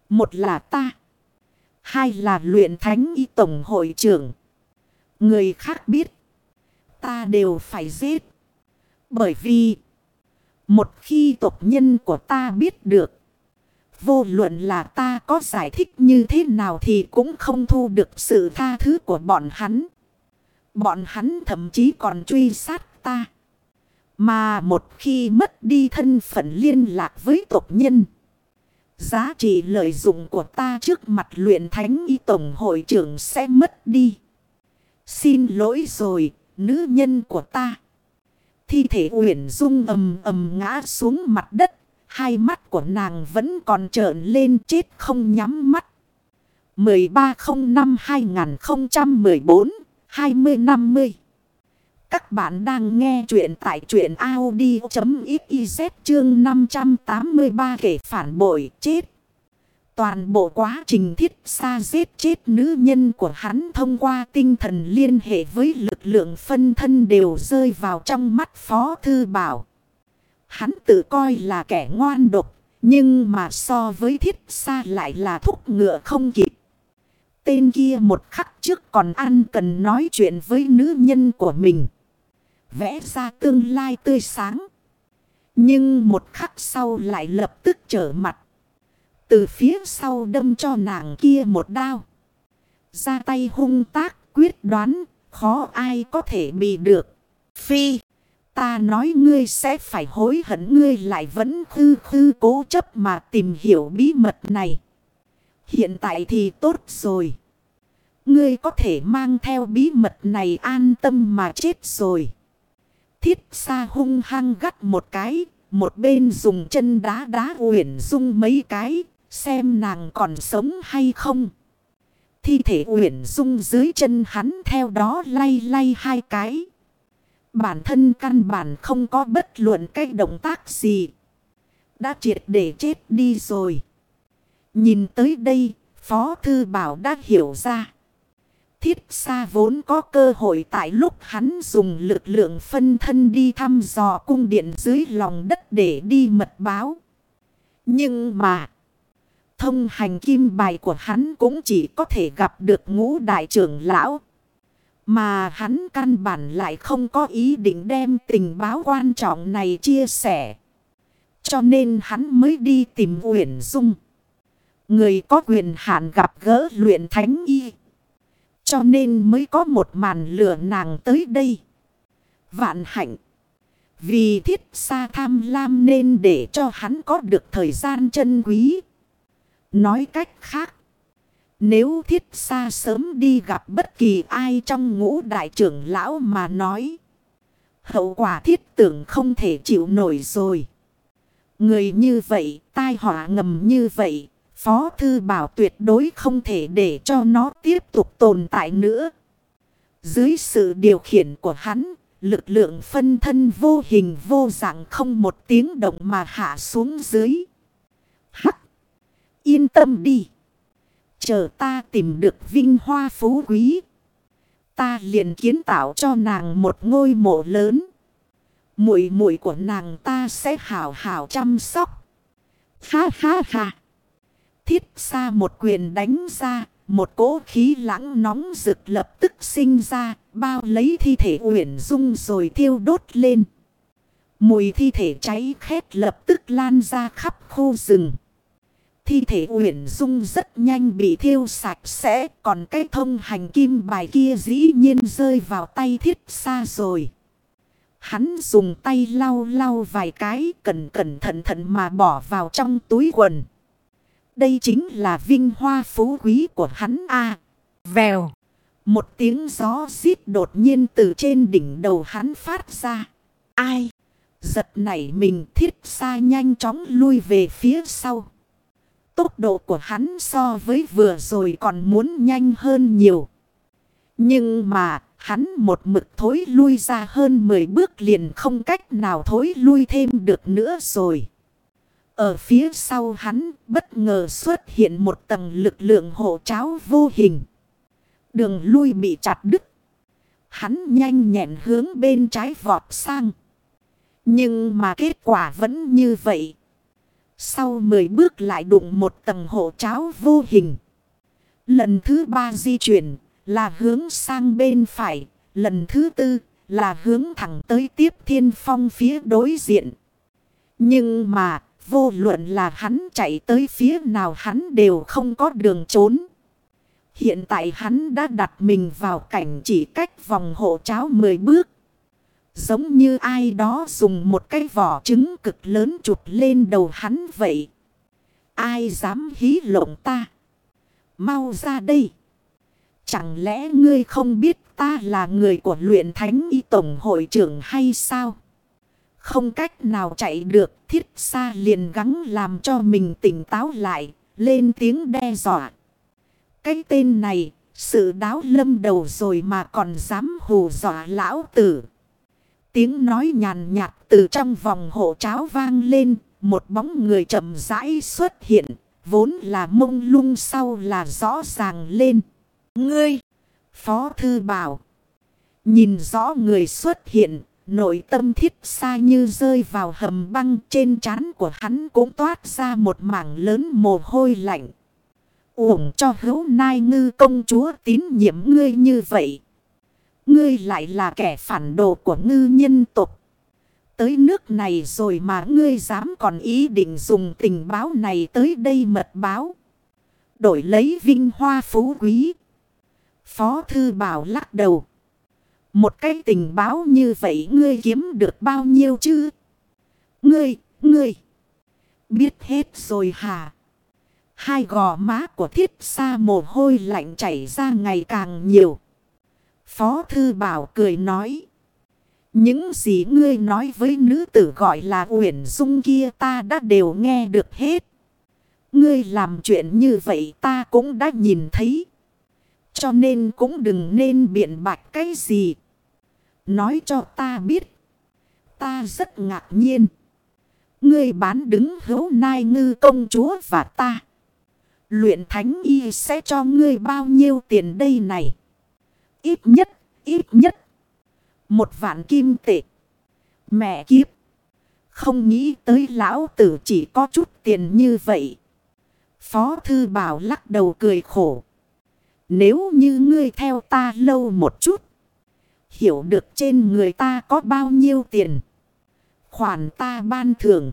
Một là ta. Hai là luyện thánh y tổng hội trưởng. Người khác biết. Ta đều phải giết. Bởi vì. Một khi tộc nhân của ta biết được. Vô luận là ta có giải thích như thế nào thì cũng không thu được sự tha thứ của bọn hắn. Bọn hắn thậm chí còn truy sát ta. Mà một khi mất đi thân phận liên lạc với tộc nhân. Giá trị lợi dụng của ta trước mặt luyện thánh y tổng hội trưởng sẽ mất đi. Xin lỗi rồi, nữ nhân của ta. Thi thể uyển dung ầm ầm ngã xuống mặt đất. Hai mắt của nàng vẫn còn trợn lên chết không nhắm mắt. 1305-2014-2050 Các bạn đang nghe chuyện tại chuyện Audi.xyz chương 583 kể phản bội chết. Toàn bộ quá trình thiết xa giết chết nữ nhân của hắn thông qua tinh thần liên hệ với lực lượng phân thân đều rơi vào trong mắt Phó Thư Bảo. Hắn tự coi là kẻ ngoan độc, nhưng mà so với thiết xa lại là thúc ngựa không kịp. Tên kia một khắc trước còn ăn cần nói chuyện với nữ nhân của mình. Vẽ ra tương lai tươi sáng. Nhưng một khắc sau lại lập tức trở mặt. Từ phía sau đâm cho nàng kia một đao. Ra tay hung tác quyết đoán, khó ai có thể bị được. Phi, ta nói ngươi sẽ phải hối hận ngươi lại vẫn khư khư cố chấp mà tìm hiểu bí mật này. Hiện tại thì tốt rồi. Ngươi có thể mang theo bí mật này an tâm mà chết rồi. Thiết xa hung hăng gắt một cái, một bên dùng chân đá đá uyển dung mấy cái, Xem nàng còn sống hay không. Thi thể uyển dung dưới chân hắn theo đó lay lay hai cái. Bản thân căn bản không có bất luận cái động tác gì. Đã triệt để chết đi rồi. Nhìn tới đây, Phó Thư Bảo đã hiểu ra. Thiết xa vốn có cơ hội tại lúc hắn dùng lực lượng phân thân đi thăm dò cung điện dưới lòng đất để đi mật báo. Nhưng mà thông hành kim bài của hắn cũng chỉ có thể gặp được ngũ đại trưởng lão. Mà hắn căn bản lại không có ý định đem tình báo quan trọng này chia sẻ. Cho nên hắn mới đi tìm Uyển Dung. Người có quyền hạn gặp gỡ luyện thánh y. Cho nên mới có một màn lửa nàng tới đây. Vạn hạnh. Vì thiết xa tham lam nên để cho hắn có được thời gian chân quý. Nói cách khác. Nếu thiết xa sớm đi gặp bất kỳ ai trong ngũ đại trưởng lão mà nói. Hậu quả thiết tưởng không thể chịu nổi rồi. Người như vậy, tai họa ngầm như vậy, Phó Thư Bảo tuyệt đối không thể để cho nó tiếp tục tồn tại nữa. Dưới sự điều khiển của hắn, lực lượng phân thân vô hình vô dạng không một tiếng động mà hạ xuống dưới. Yên tâm đi. Chờ ta tìm được vinh hoa phú quý. Ta liền kiến tạo cho nàng một ngôi mộ lớn. Muội muội của nàng ta sẽ hảo hảo chăm sóc. Ha ha ha. Thiết xa một quyền đánh ra. Một cỗ khí lãng nóng rực lập tức sinh ra. Bao lấy thi thể uyển dung rồi thiêu đốt lên. Mùi thi thể cháy khét lập tức lan ra khắp khu rừng. Thi thể uyển dung rất nhanh bị thiêu sạch sẽ. Còn cái thông hành kim bài kia dĩ nhiên rơi vào tay thiết xa rồi. Hắn dùng tay lau lau vài cái, cẩn cẩn thận thận mà bỏ vào trong túi quần. Đây chính là vinh hoa phú quý của hắn a Vèo. Một tiếng gió xít đột nhiên từ trên đỉnh đầu hắn phát ra. Ai? Giật nảy mình, thiết xa nhanh chóng lui về phía sau. Tốc độ của hắn so với vừa rồi còn muốn nhanh hơn nhiều. Nhưng mà, hắn một mực thối lui ra hơn 10 bước liền không cách nào thối lui thêm được nữa rồi. Ở phía sau hắn, bất ngờ xuất hiện một tầng lực lượng hộ cháo vô hình. Đường lui bị chặt đứt. Hắn nhanh nhẹn hướng bên trái vọt sang. Nhưng mà kết quả vẫn như vậy. Sau 10 bước lại đụng một tầng hộ cháo vô hình. Lần thứ ba di chuyển là hướng sang bên phải. Lần thứ tư là hướng thẳng tới tiếp thiên phong phía đối diện. Nhưng mà, vô luận là hắn chạy tới phía nào hắn đều không có đường trốn. Hiện tại hắn đã đặt mình vào cảnh chỉ cách vòng hộ cháo 10 bước. Giống như ai đó dùng một cái vỏ trứng cực lớn chụp lên đầu hắn vậy. Ai dám hí lộng ta? Mau ra đây! Chẳng lẽ ngươi không biết ta là người của luyện thánh y tổng hội trưởng hay sao? Không cách nào chạy được thiết xa liền gắng làm cho mình tỉnh táo lại, lên tiếng đe dọa. Cái tên này, sự đáo lâm đầu rồi mà còn dám hù dọa lão tử. Tiếng nói nhàn nhạt từ trong vòng hộ cháo vang lên, một bóng người chậm rãi xuất hiện, vốn là mông lung sau là rõ ràng lên. Ngươi, Phó Thư Bảo, nhìn rõ người xuất hiện, nội tâm thiết xa như rơi vào hầm băng trên trán của hắn cũng toát ra một mảng lớn mồ hôi lạnh. Uổng cho hữu nai ngư công chúa tín nhiệm ngươi như vậy. Ngươi lại là kẻ phản đồ của ngư nhân tục. Tới nước này rồi mà ngươi dám còn ý định dùng tình báo này tới đây mật báo. Đổi lấy vinh hoa phú quý. Phó thư bảo lắc đầu. Một cái tình báo như vậy ngươi kiếm được bao nhiêu chứ? Ngươi, ngươi. Biết hết rồi hả? Hai gò má của thiết xa mồ hôi lạnh chảy ra ngày càng nhiều. Phó Thư Bảo cười nói. Những gì ngươi nói với nữ tử gọi là Uyển Dung kia ta đã đều nghe được hết. Ngươi làm chuyện như vậy ta cũng đã nhìn thấy. Cho nên cũng đừng nên biện bạch cái gì. Nói cho ta biết. Ta rất ngạc nhiên. Ngươi bán đứng hữu nai ngư công chúa và ta. Luyện thánh y sẽ cho ngươi bao nhiêu tiền đây này? Ít nhất, ít nhất. Một vạn kim tệ. Mẹ kiếp. Không nghĩ tới lão tử chỉ có chút tiền như vậy. Phó thư bảo lắc đầu cười khổ. Nếu như ngươi theo ta lâu một chút. Hiểu được trên người ta có bao nhiêu tiền. Khoản ta ban thưởng.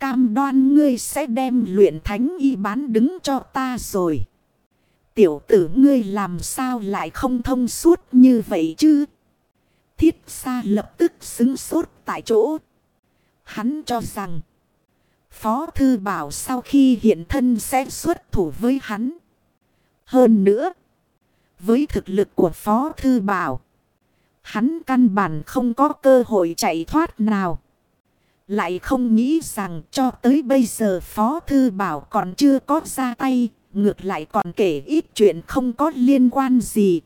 Cam đoan ngươi sẽ đem luyện thánh y bán đứng cho ta rồi. Tiểu tử ngươi làm sao lại không thông suốt như vậy chứ? Thiết xa lập tức xứng sốt tại chỗ. Hắn cho rằng. Phó Thư Bảo sau khi hiện thân sẽ xuất thủ với hắn. Hơn nữa. Với thực lực của Phó Thư Bảo. Hắn căn bản không có cơ hội chạy thoát nào. Lại không nghĩ rằng cho tới bây giờ Phó Thư Bảo còn chưa có ra tay. Ngược lại còn kể ít chuyện không có liên quan gì.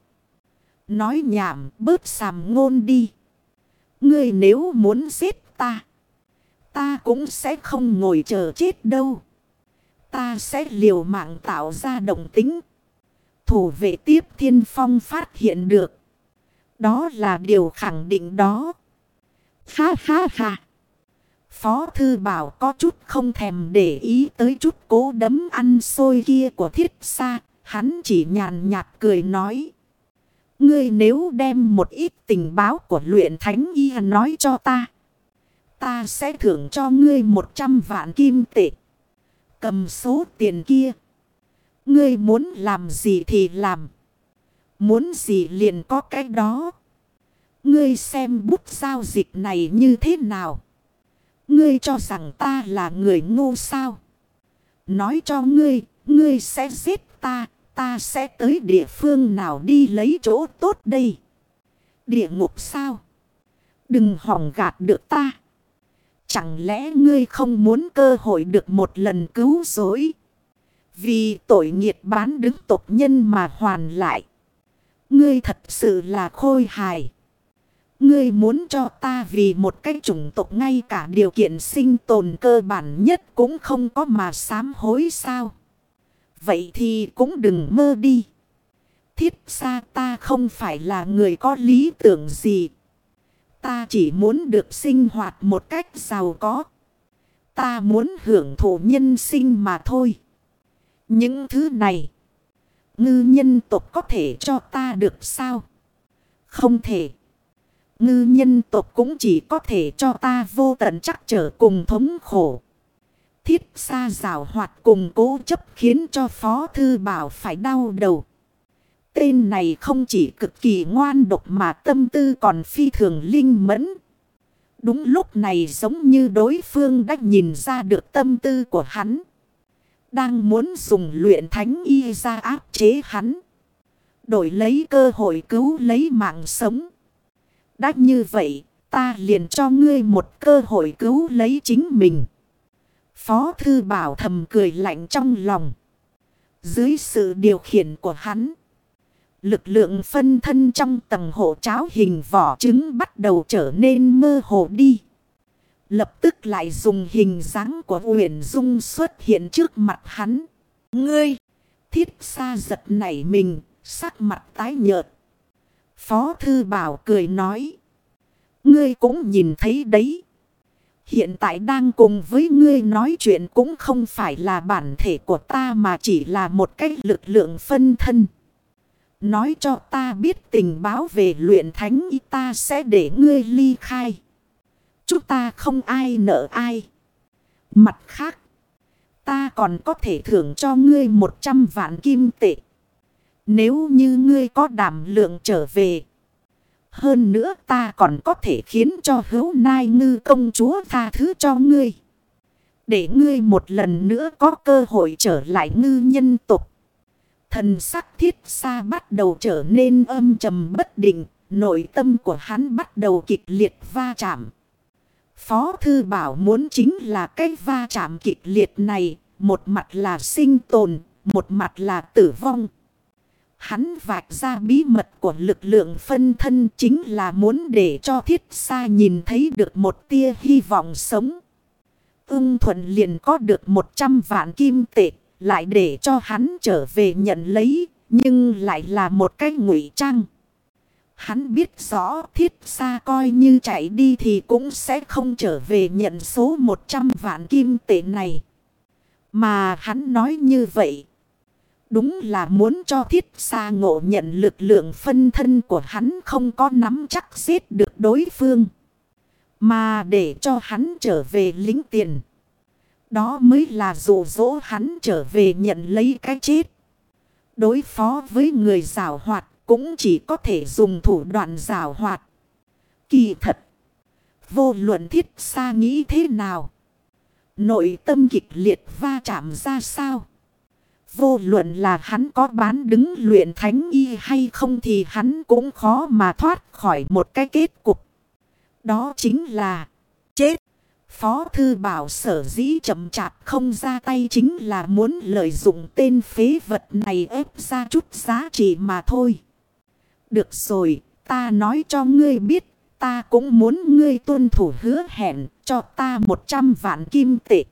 Nói nhảm, bớt sàm ngôn đi. Ngươi nếu muốn giết ta. Ta cũng sẽ không ngồi chờ chết đâu. Ta sẽ liều mạng tạo ra động tính. Thủ vệ tiếp thiên phong phát hiện được. Đó là điều khẳng định đó. Ha ha ha. Phó thư bảo có chút không thèm để ý tới chút cố đấm ăn xôi kia của thiết xa. Hắn chỉ nhàn nhạt cười nói. Ngươi nếu đem một ít tình báo của luyện thánh y nói cho ta. Ta sẽ thưởng cho ngươi một trăm vạn kim tệ. Cầm số tiền kia. Ngươi muốn làm gì thì làm. Muốn gì liền có cái đó. Ngươi xem bút giao dịch này như thế nào. Ngươi cho rằng ta là người ngu sao. Nói cho ngươi, ngươi sẽ giết ta, ta sẽ tới địa phương nào đi lấy chỗ tốt đây. Địa ngục sao? Đừng hỏng gạt được ta. Chẳng lẽ ngươi không muốn cơ hội được một lần cứu rỗi? Vì tội nghiệt bán đứng tộc nhân mà hoàn lại. Ngươi thật sự là khôi hài. Ngươi muốn cho ta vì một cái chủng tộc ngay cả điều kiện sinh tồn cơ bản nhất cũng không có mà sám hối sao? Vậy thì cũng đừng mơ đi. Thiết xa ta không phải là người có lý tưởng gì. Ta chỉ muốn được sinh hoạt một cách giàu có. Ta muốn hưởng thụ nhân sinh mà thôi. Những thứ này. Ngư nhân tộc có thể cho ta được sao? Không thể. Ngư nhân tộc cũng chỉ có thể cho ta vô tận chắc trở cùng thống khổ. Thiết xa rào hoạt cùng cố chấp khiến cho Phó Thư Bảo phải đau đầu. Tên này không chỉ cực kỳ ngoan độc mà tâm tư còn phi thường linh mẫn. Đúng lúc này giống như đối phương đã nhìn ra được tâm tư của hắn. Đang muốn dùng luyện thánh y ra áp chế hắn. Đổi lấy cơ hội cứu lấy mạng sống. Đã như vậy, ta liền cho ngươi một cơ hội cứu lấy chính mình. Phó thư bảo thầm cười lạnh trong lòng. Dưới sự điều khiển của hắn. Lực lượng phân thân trong tầng hộ cháo hình vỏ trứng bắt đầu trở nên mơ hồ đi. Lập tức lại dùng hình dáng của Uyển Dung xuất hiện trước mặt hắn. Ngươi! Thiết xa giật nảy mình, sắc mặt tái nhợt. Phó Thư Bảo cười nói. Ngươi cũng nhìn thấy đấy. Hiện tại đang cùng với ngươi nói chuyện cũng không phải là bản thể của ta mà chỉ là một cái lực lượng phân thân. Nói cho ta biết tình báo về luyện thánh y ta sẽ để ngươi ly khai. Chúng ta không ai nợ ai. Mặt khác, ta còn có thể thưởng cho ngươi 100 vạn kim tệ. Nếu như ngươi có đảm lượng trở về. Hơn nữa ta còn có thể khiến cho hữu nai ngư công chúa tha thứ cho ngươi. Để ngươi một lần nữa có cơ hội trở lại ngư nhân tục. Thần sắc thiết xa bắt đầu trở nên âm trầm bất định. Nội tâm của hắn bắt đầu kịch liệt va chạm. Phó Thư Bảo muốn chính là cái va chạm kịch liệt này. Một mặt là sinh tồn, một mặt là tử vong. Hắn vạch ra bí mật của lực lượng phân thân chính là muốn để cho thiết xa nhìn thấy được một tia hy vọng sống. Ưng thuận liền có được 100 vạn kim tệ, lại để cho hắn trở về nhận lấy, nhưng lại là một cái ngụy trang. Hắn biết rõ thiết xa coi như chạy đi thì cũng sẽ không trở về nhận số 100 vạn kim tệ này. Mà hắn nói như vậy. Đúng là muốn cho thiết xa ngộ nhận lực lượng phân thân của hắn không có nắm chắc giết được đối phương. Mà để cho hắn trở về lính tiền. Đó mới là dụ dỗ hắn trở về nhận lấy cái chết. Đối phó với người rào hoạt cũng chỉ có thể dùng thủ đoạn rào hoạt. Kỳ thật. Vô luận thiết xa nghĩ thế nào. Nội tâm kịch liệt va chạm ra sao. Vô luận là hắn có bán đứng luyện thánh y hay không thì hắn cũng khó mà thoát khỏi một cái kết cục. Đó chính là chết. Phó thư bảo sở dĩ chậm chạp không ra tay chính là muốn lợi dụng tên phế vật này ép ra chút giá trị mà thôi. Được rồi, ta nói cho ngươi biết, ta cũng muốn ngươi tuân thủ hứa hẹn cho ta 100 vạn kim tệ.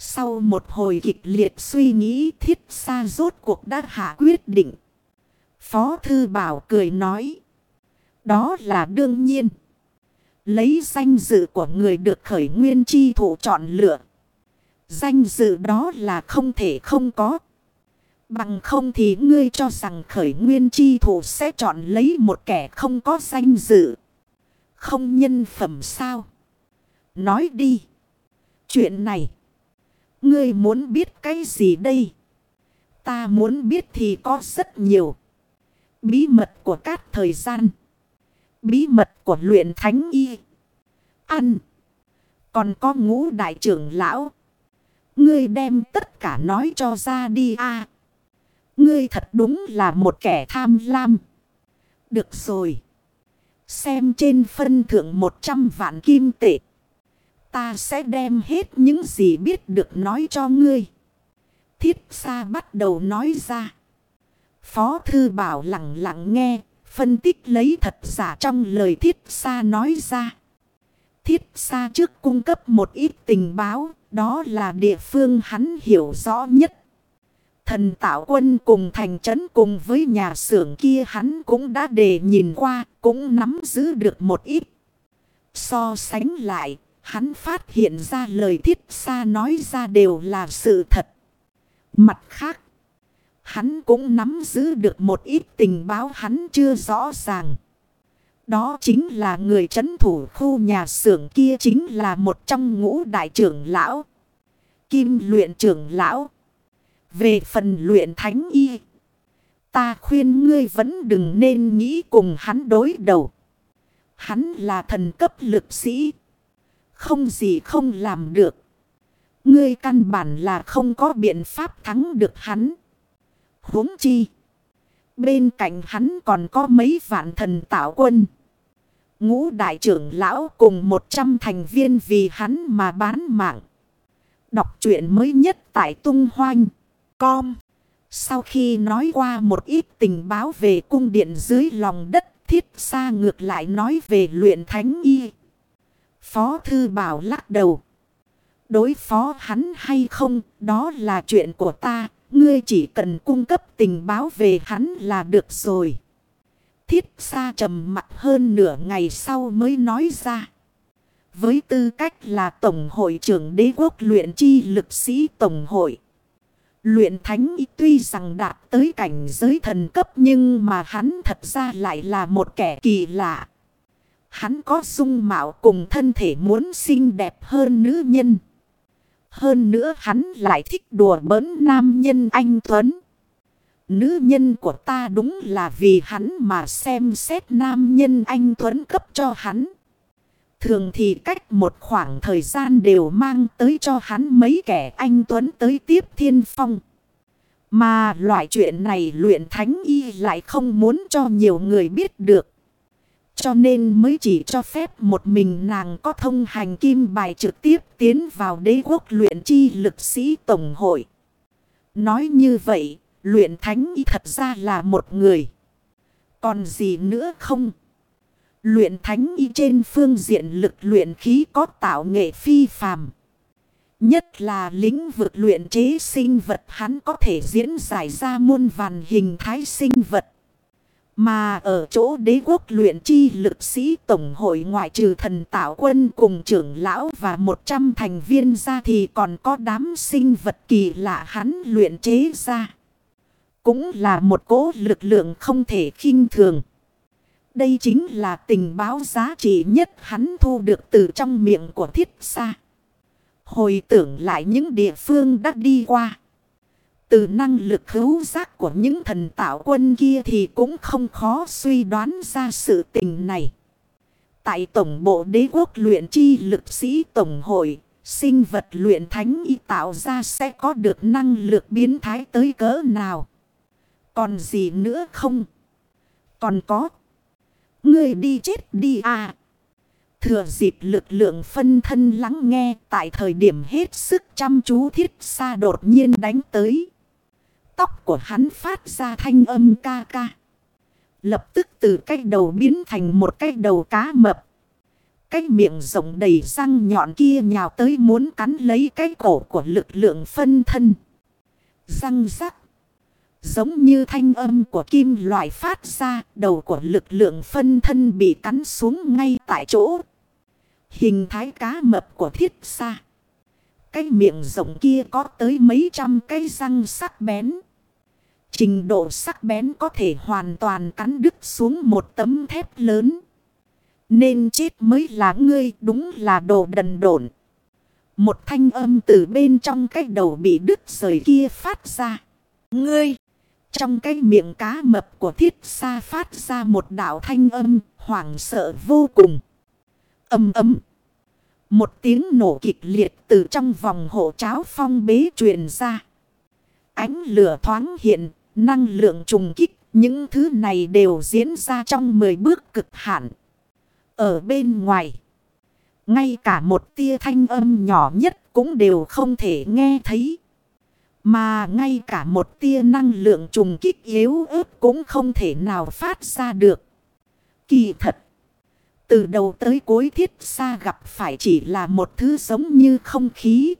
Sau một hồi kịch liệt suy nghĩ thiết xa rốt cuộc đã hạ quyết định. Phó Thư Bảo cười nói. Đó là đương nhiên. Lấy danh dự của người được khởi nguyên chi thủ chọn lựa. Danh dự đó là không thể không có. Bằng không thì ngươi cho rằng khởi nguyên chi thủ sẽ chọn lấy một kẻ không có danh dự. Không nhân phẩm sao? Nói đi. Chuyện này. Ngươi muốn biết cái gì đây? Ta muốn biết thì có rất nhiều. Bí mật của các thời gian. Bí mật của luyện thánh y. Ăn. Còn có ngũ đại trưởng lão. Ngươi đem tất cả nói cho ra đi a Ngươi thật đúng là một kẻ tham lam. Được rồi. Xem trên phân thượng 100 vạn kim tệ. Ta sẽ đem hết những gì biết được nói cho ngươi. Thiết xa bắt đầu nói ra. Phó thư bảo lặng lặng nghe, phân tích lấy thật giả trong lời thiết xa nói ra. Thiết xa trước cung cấp một ít tình báo, đó là địa phương hắn hiểu rõ nhất. Thần tạo quân cùng thành trấn cùng với nhà xưởng kia hắn cũng đã để nhìn qua, cũng nắm giữ được một ít. So sánh lại, hắn phát hiện ra lời thiết xa nói ra đều là sự thật. Mặt khác, hắn cũng nắm giữ được một ít tình báo hắn chưa rõ ràng. Đó chính là người chấn thủ khu nhà xưởng kia chính là một trong ngũ đại trưởng lão. Kim luyện trưởng lão. Về phần luyện thánh y. Ta khuyên ngươi vẫn đừng nên nghĩ cùng hắn đối đầu. Hắn là thần cấp lực sĩ. Không gì không làm được. Ngươi căn bản là không có biện pháp thắng được hắn. huống chi. Bên cạnh hắn còn có mấy vạn thần tạo quân. Ngũ đại trưởng lão cùng 100 thành viên vì hắn mà bán mạng. Đọc truyện mới nhất tại tung hoanh. Com. Sau khi nói qua một ít tình báo về cung điện dưới lòng đất, thiết xa ngược lại nói về luyện thánh y. Phó thư bảo lắc đầu. Đối phó hắn hay không, đó là chuyện của ta, ngươi chỉ cần cung cấp tình báo về hắn là được rồi. Thiết xa trầm mặt hơn nửa ngày sau mới nói ra. Với tư cách là Tổng hội trưởng đế quốc luyện chi lực sĩ Tổng hội. Luyện thánh tuy rằng đạt tới cảnh giới thần cấp nhưng mà hắn thật ra lại là một kẻ kỳ lạ. Hắn có dung mạo cùng thân thể muốn xinh đẹp hơn nữ nhân. Hơn nữa hắn lại thích đùa bỡn nam nhân anh Tuấn. Nữ nhân của ta đúng là vì hắn mà xem xét nam nhân anh Tuấn cấp cho hắn. Thường thì cách một khoảng thời gian đều mang tới cho hắn mấy kẻ anh Tuấn tới tiếp thiên phong. Mà loại chuyện này luyện thánh y lại không muốn cho nhiều người biết được. Cho nên mới chỉ cho phép một mình nàng có thông hành kim bài trực tiếp tiến vào đế quốc luyện chi lực sĩ tổng hội. Nói như vậy, luyện thánh y thật ra là một người. Còn gì nữa không? Luyện thánh y trên phương diện lực luyện khí có tạo nghệ phi phàm. Nhất là lĩnh vực luyện chế sinh vật hắn có thể diễn giải ra muôn vàn hình thái sinh vật. Mà ở chỗ đế quốc luyện chi lực sĩ tổng hội ngoại trừ thần tạo quân cùng trưởng lão và 100 thành viên ra thì còn có đám sinh vật kỳ lạ hắn luyện chế ra. Cũng là một cố lực lượng không thể khinh thường. Đây chính là tình báo giá trị nhất hắn thu được từ trong miệng của thiết xa. Hồi tưởng lại những địa phương đã đi qua. Từ năng lực hữu giác của những thần tạo quân kia thì cũng không khó suy đoán ra sự tình này. Tại Tổng bộ đế quốc luyện chi lực sĩ Tổng hội, sinh vật luyện thánh y tạo ra sẽ có được năng lực biến thái tới cỡ nào. Còn gì nữa không? Còn có. Ngươi đi chết đi à. Thừa dịp lực lượng phân thân lắng nghe tại thời điểm hết sức chăm chú thiết xa đột nhiên đánh tới. Tóc của hắn phát ra thanh âm ca ca. Lập tức từ cái đầu biến thành một cái đầu cá mập. Cái miệng rộng đầy răng nhọn kia nhào tới muốn cắn lấy cái cổ của lực lượng phân thân. Răng rắc. Giống như thanh âm của kim loại phát ra, đầu của lực lượng phân thân bị cắn xuống ngay tại chỗ. Hình thái cá mập của thiết xa. Cái miệng rộng kia có tới mấy trăm cái răng sắc bén. Trình độ sắc bén có thể hoàn toàn cắn đứt xuống một tấm thép lớn. Nên chết mới là ngươi đúng là đồ đần độn. Một thanh âm từ bên trong cái đầu bị đứt rời kia phát ra. Ngươi! Trong cái miệng cá mập của thiết xa phát ra một đạo thanh âm hoảng sợ vô cùng. Âm ấm. Một tiếng nổ kịch liệt từ trong vòng hộ cháo phong bế truyền ra. Ánh lửa thoáng hiện, năng lượng trùng kích, những thứ này đều diễn ra trong 10 bước cực hạn. Ở bên ngoài, Ngay cả một tia thanh âm nhỏ nhất cũng đều không thể nghe thấy. Mà ngay cả một tia năng lượng trùng kích yếu ớt cũng không thể nào phát ra được. Kỳ thật. Từ đầu tới cuối thiết xa gặp phải chỉ là một thứ giống như không khí.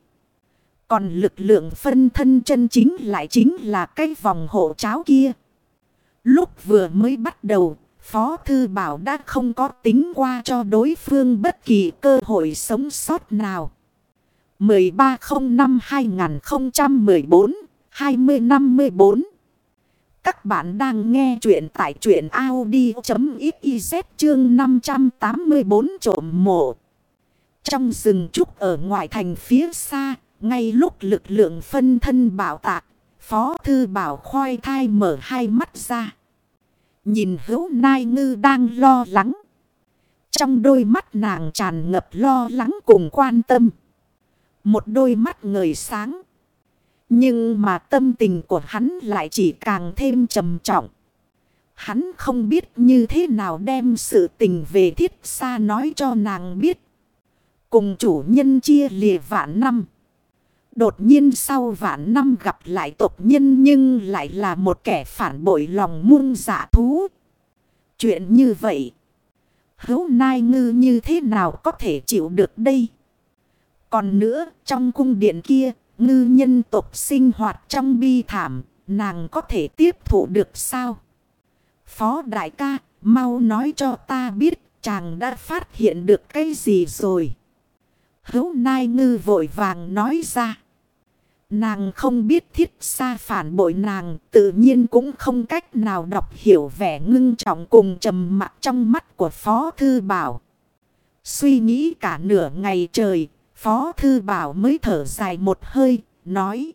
Còn lực lượng phân thân chân chính lại chính là cái vòng hộ cháo kia. Lúc vừa mới bắt đầu, Phó Thư Bảo đã không có tính qua cho đối phương bất kỳ cơ hội sống sót nào. 1305-2014-2054 Các bạn đang nghe chuyện tại chuyện Audi.xyz chương 584 trộm mộ. Trong rừng trúc ở ngoài thành phía xa, ngay lúc lực lượng phân thân bảo tạc, Phó Thư Bảo khoai thai mở hai mắt ra. Nhìn hữu nai ngư đang lo lắng. Trong đôi mắt nàng tràn ngập lo lắng cùng quan tâm. Một đôi mắt ngời sáng. Nhưng mà tâm tình của hắn lại chỉ càng thêm trầm trọng. Hắn không biết như thế nào đem sự tình về thiết xa nói cho nàng biết. Cùng chủ nhân chia lìa vạn năm. Đột nhiên sau vạn năm gặp lại tộc nhân nhưng lại là một kẻ phản bội lòng muôn giả dạ thú. Chuyện như vậy, hữu nai ngư như thế nào có thể chịu được đây? Còn nữa, trong cung điện kia, ngư nhân tộc sinh hoạt trong bi thảm, nàng có thể tiếp thụ được sao? Phó đại ca, mau nói cho ta biết chàng đã phát hiện được cái gì rồi? Hữu nai ngư vội vàng nói ra. Nàng không biết thiết xa phản bội nàng tự nhiên cũng không cách nào đọc hiểu vẻ ngưng trọng cùng trầm mặc trong mắt của Phó Thư Bảo. Suy nghĩ cả nửa ngày trời, Phó Thư Bảo mới thở dài một hơi, nói.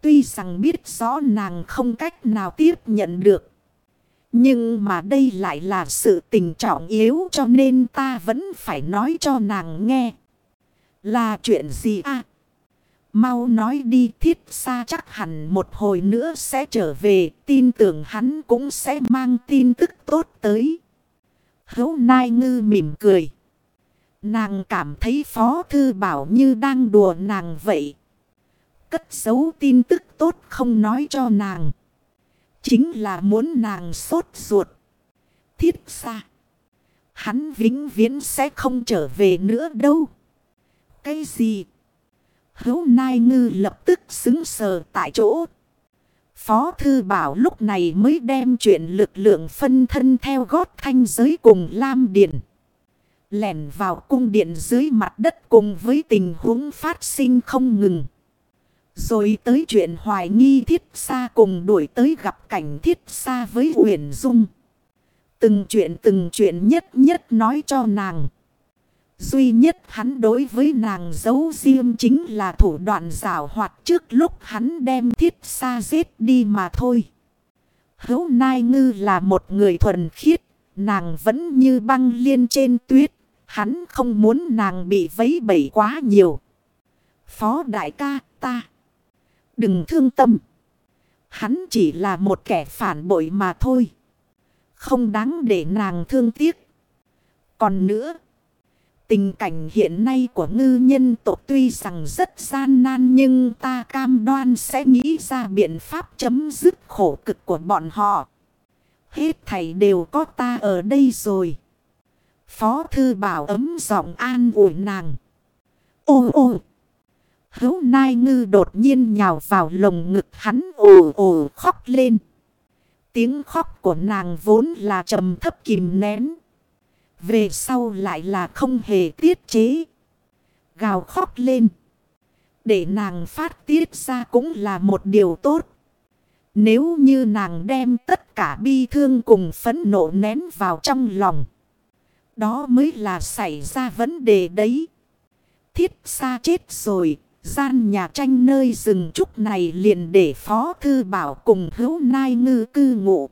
Tuy rằng biết rõ nàng không cách nào tiếp nhận được. Nhưng mà đây lại là sự tình trọng yếu cho nên ta vẫn phải nói cho nàng nghe. Là chuyện gì à? Mau nói đi, thiết xa chắc hẳn một hồi nữa sẽ trở về. Tin tưởng hắn cũng sẽ mang tin tức tốt tới. Hấu Nai Ngư mỉm cười. Nàng cảm thấy Phó Thư Bảo như đang đùa nàng vậy. Cất giấu tin tức tốt không nói cho nàng. Chính là muốn nàng sốt ruột. Thiết xa. Hắn vĩnh viễn sẽ không trở về nữa đâu. Cái gì? Hấu Nai Ngư lập tức xứng sờ tại chỗ. Phó Thư Bảo lúc này mới đem chuyện lực lượng phân thân theo gót thanh giới cùng Lam Điền. Lẻn vào cung điện dưới mặt đất cùng với tình huống phát sinh không ngừng. Rồi tới chuyện hoài nghi thiết xa cùng đuổi tới gặp cảnh thiết xa với Uyển Dung. Từng chuyện từng chuyện nhất nhất nói cho nàng. Duy nhất hắn đối với nàng giấu riêng chính là thủ đoạn rào hoạt trước lúc hắn đem thiết xa giết đi mà thôi. Hấu Nai Ngư là một người thuần khiết, nàng vẫn như băng liên trên tuyết, hắn không muốn nàng bị vấy bẩy quá nhiều. Phó đại ca ta, đừng thương tâm. Hắn chỉ là một kẻ phản bội mà thôi. Không đáng để nàng thương tiếc. Còn nữa, Tình cảnh hiện nay của ngư nhân tộc tuy rằng rất gian nan nhưng ta cam đoan sẽ nghĩ ra biện pháp chấm dứt khổ cực của bọn họ. Hết thảy đều có ta ở đây rồi. Phó thư bảo ấm giọng an ủi nàng. Ô ô! Hấu nai ngư đột nhiên nhào vào lồng ngực hắn ồ ồ, khóc lên. Tiếng khóc của nàng vốn là trầm thấp kìm nén. Về sau lại là không hề tiết chế. Gào khóc lên. Để nàng phát tiết ra cũng là một điều tốt. Nếu như nàng đem tất cả bi thương cùng phấn nộ nén vào trong lòng. Đó mới là xảy ra vấn đề đấy. Thiết xa chết rồi. Gian nhà tranh nơi rừng trúc này liền để Phó Thư Bảo cùng hữu nai ngư cư ngụ.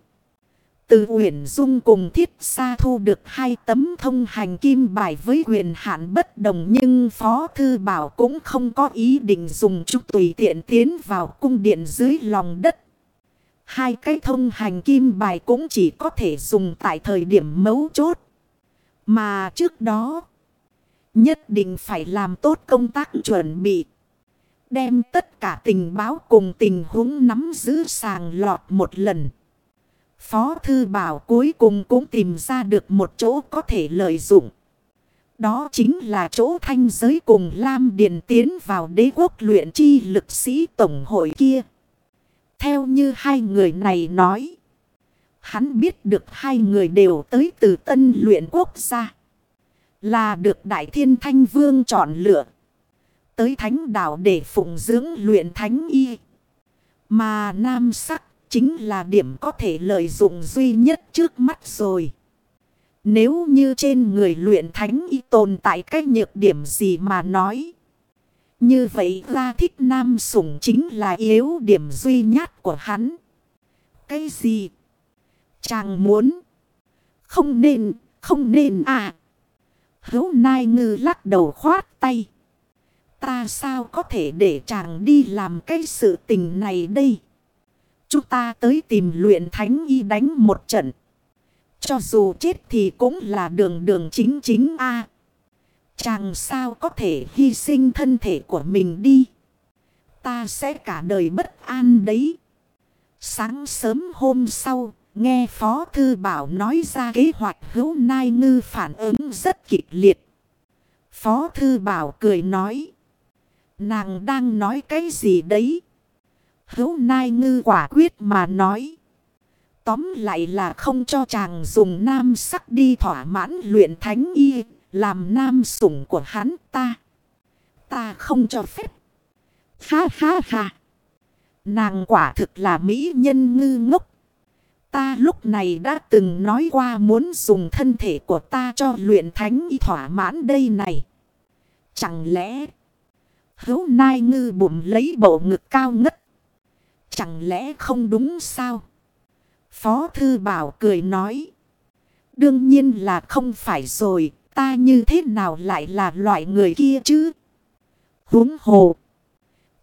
Từ Uyển Dung cùng Thiết Sa thu được hai tấm thông hành kim bài với quyền hạn bất đồng nhưng Phó Thư Bảo cũng không có ý định dùng chúng tùy tiện tiến vào cung điện dưới lòng đất. Hai cái thông hành kim bài cũng chỉ có thể dùng tại thời điểm mấu chốt. Mà trước đó, Nhất định phải làm tốt công tác chuẩn bị. Đem tất cả tình báo cùng tình huống nắm giữ sàng lọt một lần. Phó Thư Bảo cuối cùng cũng tìm ra được một chỗ có thể lợi dụng. Đó chính là chỗ thanh giới cùng Lam Điền tiến vào đế quốc luyện chi lực sĩ tổng hội kia. Theo như hai người này nói. Hắn biết được hai người đều tới từ tân luyện quốc gia. Là được Đại Thiên Thanh Vương chọn lựa. Tới thánh đảo để phụng dưỡng luyện thánh y. Mà nam sắc chính là điểm có thể lợi dụng duy nhất trước mắt rồi. Nếu như trên người luyện thánh y tồn tại cái nhược điểm gì mà nói. Như vậy ra thích nam sủng chính là yếu điểm duy nhất của hắn. Cái gì? Chàng muốn. Không nên, không nên à. Hấu nai ngư lắc đầu khoát tay. Ta sao có thể để chàng đi làm cái sự tình này đây? Chúng ta tới tìm luyện thánh y đánh một trận. Cho dù chết thì cũng là đường đường chính chính a Chàng sao có thể hy sinh thân thể của mình đi. Ta sẽ cả đời bất an đấy. Sáng sớm hôm sau, nghe Phó Thư Bảo nói ra kế hoạch hữu nai ngư phản ứng rất kịch liệt. Phó Thư Bảo cười nói. Nàng đang nói cái gì đấy? Hữu nai ngư quả quyết mà nói. Tóm lại là không cho chàng dùng nam sắc đi thỏa mãn luyện thánh y, làm nam sủng của hắn ta. Ta không cho phép. Ha ha ha. Nàng quả thực là mỹ nhân ngư ngốc. Ta lúc này đã từng nói qua muốn dùng thân thể của ta cho luyện thánh y thỏa mãn đây này. Chẳng lẽ hữu nai ngư bụng lấy bộ ngực cao ngất. Chẳng lẽ không đúng sao? Phó Thư Bảo cười nói. Đương nhiên là không phải rồi. Ta như thế nào lại là loại người kia chứ? Huống hồ.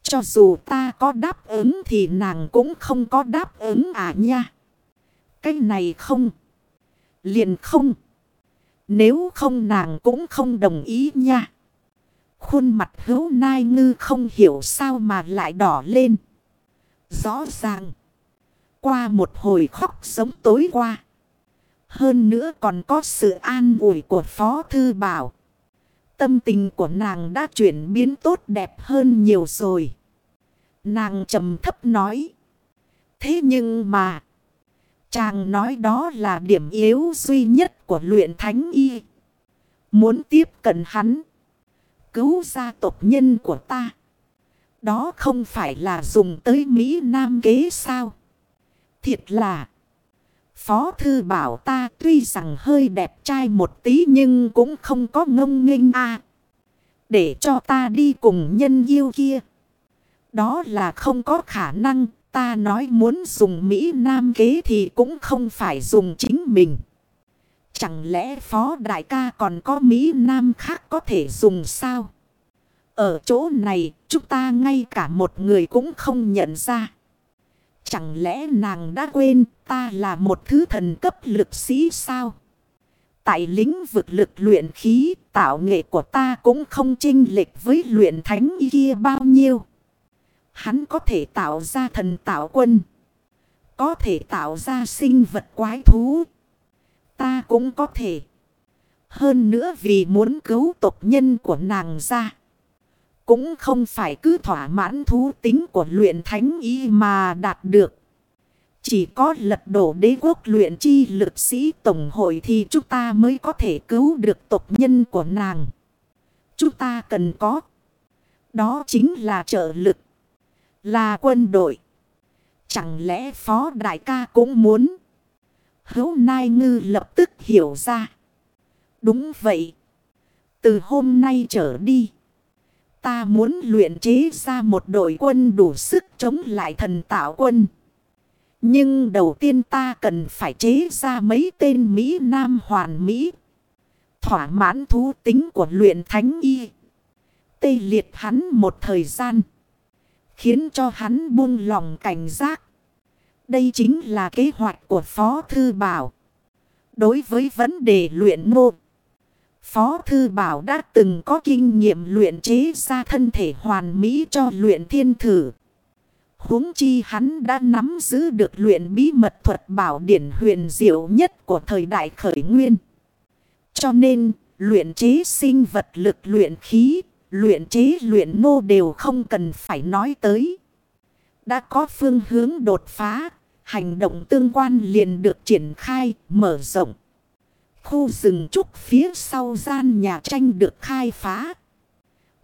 Cho dù ta có đáp ứng thì nàng cũng không có đáp ứng à nha. Cái này không. Liền không. Nếu không nàng cũng không đồng ý nha. Khuôn mặt hữu nai ngư không hiểu sao mà lại đỏ lên. Rõ ràng. Qua một hồi khóc sống tối qua. Hơn nữa còn có sự an ủi của Phó Thư Bảo. Tâm tình của nàng đã chuyển biến tốt đẹp hơn nhiều rồi. Nàng trầm thấp nói. Thế nhưng mà. Chàng nói đó là điểm yếu duy nhất của luyện thánh y. Muốn tiếp cận hắn. Cứu gia tộc nhân của ta. Đó không phải là dùng tới Mỹ Nam kế sao. Thiệt là. Phó thư bảo ta tuy rằng hơi đẹp trai một tí nhưng cũng không có ngông nghênh a Để cho ta đi cùng nhân yêu kia. Đó là không có khả năng. Ta nói muốn dùng Mỹ Nam kế thì cũng không phải dùng chính mình. Chẳng lẽ phó đại ca còn có Mỹ Nam khác có thể dùng sao? Ở chỗ này chúng ta ngay cả một người cũng không nhận ra. Chẳng lẽ nàng đã quên ta là một thứ thần cấp lực sĩ sao? Tại lĩnh vực lực luyện khí, tạo nghệ của ta cũng không chênh lệch với luyện thánh kia bao nhiêu. Hắn có thể tạo ra thần tạo quân. Có thể tạo ra sinh vật quái thú. Ta cũng có thể. Hơn nữa vì muốn cứu tộc nhân của nàng ra. Cũng không phải cứ thỏa mãn thú tính của luyện thánh y mà đạt được. Chỉ có lật đổ đế quốc luyện chi lực sĩ tổng hội thì chúng ta mới có thể cứu được tộc nhân của nàng. Chúng ta cần có. Đó chính là trợ lực. Là quân đội. Chẳng lẽ phó đại ca cũng muốn. Hấu Nai Ngư lập tức hiểu ra. Đúng vậy. Từ hôm nay trở đi. Ta muốn luyện chế ra một đội quân đủ sức chống lại thần tạo quân. Nhưng đầu tiên ta cần phải chế ra mấy tên Mỹ, Nam, hoàn, Mỹ. Thỏa mãn thú tính của luyện thánh y. Tê liệt hắn một thời gian. Khiến cho hắn buông lòng cảnh giác. Đây chính là kế hoạch của Phó Thư Bảo. Đối với vấn đề luyện mô. Phó Thư Bảo đã từng có kinh nghiệm luyện chế ra thân thể hoàn mỹ cho luyện thiên thử. huống chi hắn đã nắm giữ được luyện bí mật thuật bảo điển huyền diệu nhất của thời đại khởi nguyên. Cho nên, luyện chế sinh vật lực luyện khí, luyện chế luyện nô đều không cần phải nói tới. Đã có phương hướng đột phá, hành động tương quan liền được triển khai, mở rộng. Khu rừng trúc phía sau gian nhà tranh được khai phá.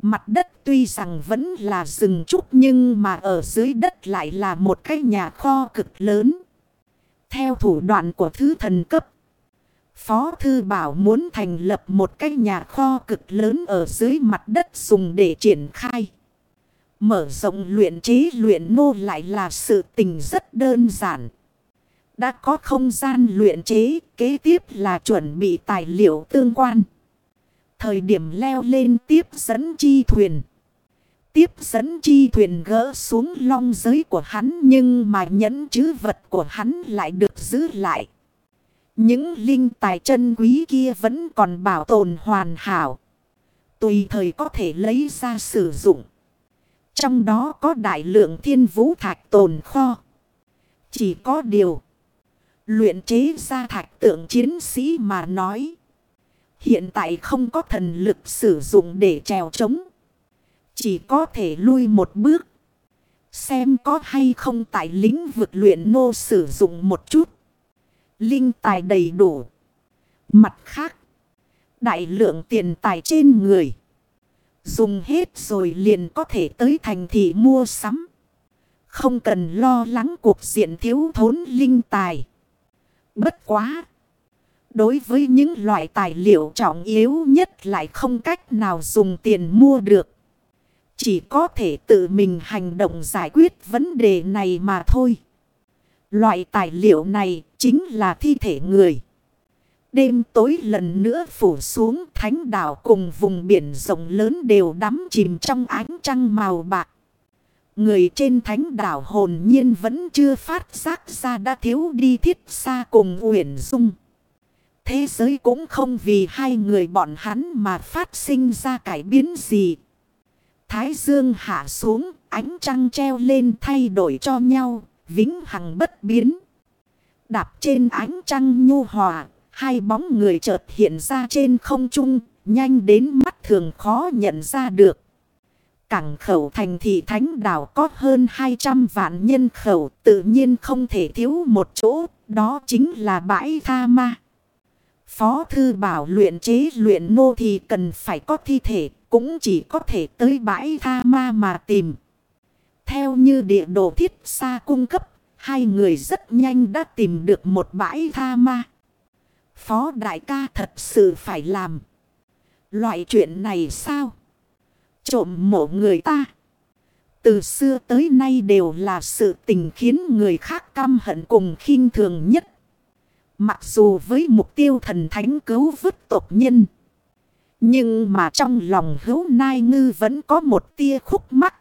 Mặt đất tuy rằng vẫn là rừng trúc nhưng mà ở dưới đất lại là một cái nhà kho cực lớn. Theo thủ đoạn của thứ thần cấp. Phó Thư Bảo muốn thành lập một cái nhà kho cực lớn ở dưới mặt đất dùng để triển khai. Mở rộng luyện trí, luyện nô lại là sự tình rất đơn giản. Đã có không gian luyện chế, kế tiếp là chuẩn bị tài liệu tương quan. Thời điểm leo lên tiếp dẫn chi thuyền. Tiếp dẫn chi thuyền gỡ xuống long giới của hắn nhưng mà nhẫn chứ vật của hắn lại được giữ lại. Những linh tài chân quý kia vẫn còn bảo tồn hoàn hảo. Tùy thời có thể lấy ra sử dụng. Trong đó có đại lượng thiên vũ thạch tồn kho. Chỉ có điều. Luyện chế ra thạch tượng chiến sĩ mà nói. Hiện tại không có thần lực sử dụng để trèo trống. Chỉ có thể lui một bước. Xem có hay không tại lĩnh vực luyện nô sử dụng một chút. Linh tài đầy đủ. Mặt khác. Đại lượng tiền tài trên người. Dùng hết rồi liền có thể tới thành thị mua sắm. Không cần lo lắng cuộc diện thiếu thốn linh tài. Bất quá. Đối với những loại tài liệu trọng yếu nhất lại không cách nào dùng tiền mua được. Chỉ có thể tự mình hành động giải quyết vấn đề này mà thôi. Loại tài liệu này chính là thi thể người. Đêm tối lần nữa phủ xuống thánh đảo cùng vùng biển rộng lớn đều đắm chìm trong ánh trăng màu bạc. Người trên thánh đảo hồn nhiên vẫn chưa phát giác ra đã thiếu đi thiết xa cùng Uyển Dung. Thế giới cũng không vì hai người bọn hắn mà phát sinh ra cải biến gì. Thái dương hạ xuống, ánh trăng treo lên thay đổi cho nhau, vĩnh hằng bất biến. Đạp trên ánh trăng nhu hòa, hai bóng người chợt hiện ra trên không trung, nhanh đến mắt thường khó nhận ra được. Cảng khẩu thành thị thánh đảo có hơn 200 vạn nhân khẩu tự nhiên không thể thiếu một chỗ, đó chính là bãi tha ma. Phó thư bảo luyện chế luyện nô thì cần phải có thi thể, cũng chỉ có thể tới bãi tha ma mà tìm. Theo như địa đồ thiết xa cung cấp, hai người rất nhanh đã tìm được một bãi tha ma. Phó đại ca thật sự phải làm. Loại chuyện này sao? Trộm mộ người ta. Từ xưa tới nay đều là sự tình khiến người khác căm hận cùng khinh thường nhất. Mặc dù với mục tiêu thần thánh cứu vứt tộc nhân. Nhưng mà trong lòng hữu nai ngư vẫn có một tia khúc mắc.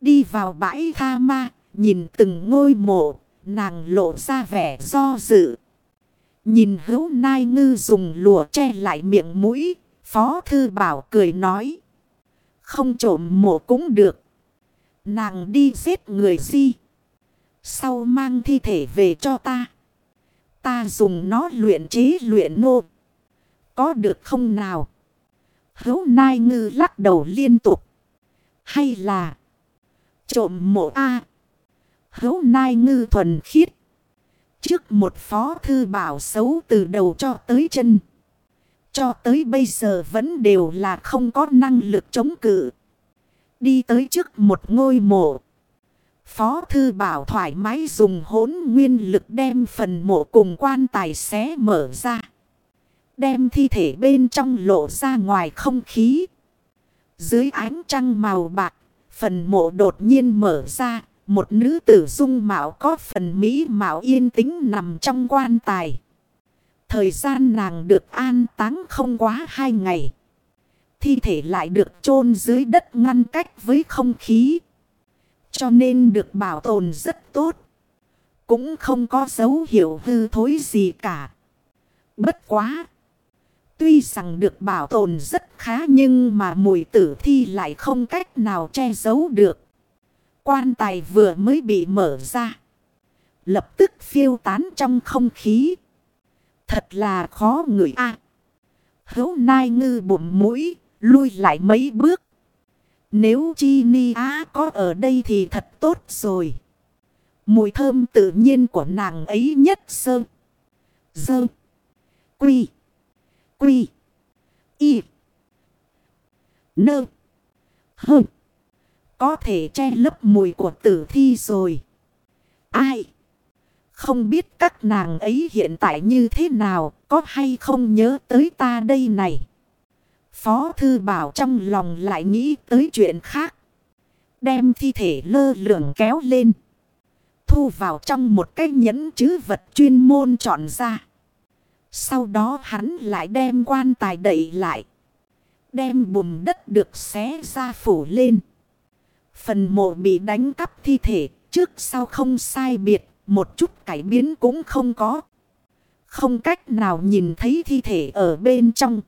Đi vào bãi tha ma, nhìn từng ngôi mộ, nàng lộ ra vẻ do dự. Nhìn hữu nai ngư dùng lùa che lại miệng mũi, phó thư bảo cười nói. Không trộm mộ cũng được. Nàng đi giết người di. Sau mang thi thể về cho ta. Ta dùng nó luyện chế luyện nô. Có được không nào? Hấu nai ngư lắc đầu liên tục. Hay là trộm mộ A. Hấu nai ngư thuần khiết. Trước một phó thư bảo xấu từ đầu cho tới chân. Cho tới bây giờ vẫn đều là không có năng lực chống cự. Đi tới trước một ngôi mộ. Phó thư bảo thoải mái dùng hốn nguyên lực đem phần mộ cùng quan tài xé mở ra. Đem thi thể bên trong lộ ra ngoài không khí. Dưới ánh trăng màu bạc, phần mộ đột nhiên mở ra. Một nữ tử dung mạo có phần mỹ mạo yên tĩnh nằm trong quan tài. Thời gian nàng được an táng không quá hai ngày. Thi thể lại được chôn dưới đất ngăn cách với không khí. Cho nên được bảo tồn rất tốt. Cũng không có dấu hiệu hư thối gì cả. Bất quá. Tuy rằng được bảo tồn rất khá nhưng mà mùi tử thi lại không cách nào che giấu được. Quan tài vừa mới bị mở ra. Lập tức phiêu tán trong không khí. Thật là khó ngửi a Hấu nai ngư bụng mũi, lui lại mấy bước. Nếu chi ni á có ở đây thì thật tốt rồi. Mùi thơm tự nhiên của nàng ấy nhất sơ. Dơ. Quy. Quy. Y. Nơ. Hơ. Có thể che lấp mùi của tử thi rồi. Ai? Không biết các nàng ấy hiện tại như thế nào, có hay không nhớ tới ta đây này. Phó thư bảo trong lòng lại nghĩ tới chuyện khác. Đem thi thể lơ lửng kéo lên. Thu vào trong một cái nhẫn chứ vật chuyên môn chọn ra. Sau đó hắn lại đem quan tài đẩy lại. Đem bùm đất được xé ra phủ lên. Phần mộ bị đánh cắp thi thể trước sau không sai biệt. Một chút cải biến cũng không có. Không cách nào nhìn thấy thi thể ở bên trong.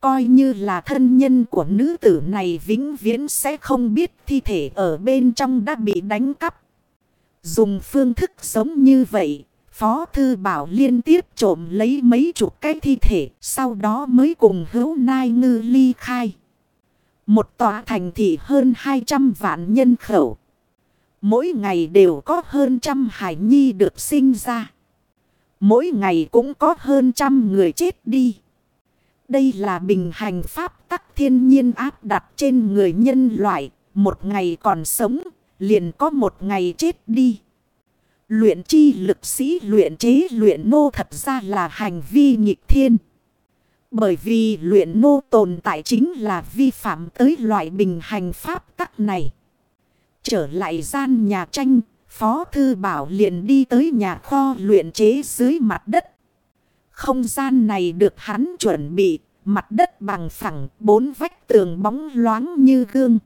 Coi như là thân nhân của nữ tử này vĩnh viễn sẽ không biết thi thể ở bên trong đã bị đánh cắp. Dùng phương thức giống như vậy, Phó Thư Bảo liên tiếp trộm lấy mấy chục cái thi thể, sau đó mới cùng hữu nai ngư ly khai. Một tòa thành thị hơn 200 vạn nhân khẩu. Mỗi ngày đều có hơn trăm hải nhi được sinh ra. Mỗi ngày cũng có hơn trăm người chết đi. Đây là bình hành pháp tắc thiên nhiên áp đặt trên người nhân loại. Một ngày còn sống, liền có một ngày chết đi. Luyện chi lực sĩ luyện chế luyện nô thật ra là hành vi nghịch thiên. Bởi vì luyện nô tồn tại chính là vi phạm tới loại bình hành pháp tắc này. Trở lại gian nhà tranh, Phó Thư Bảo liền đi tới nhà kho luyện chế dưới mặt đất. Không gian này được hắn chuẩn bị, mặt đất bằng phẳng, bốn vách tường bóng loáng như gương.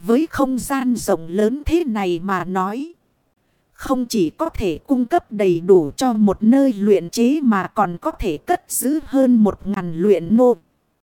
Với không gian rộng lớn thế này mà nói, không chỉ có thể cung cấp đầy đủ cho một nơi luyện chế mà còn có thể cất giữ hơn một ngàn luyện nộp.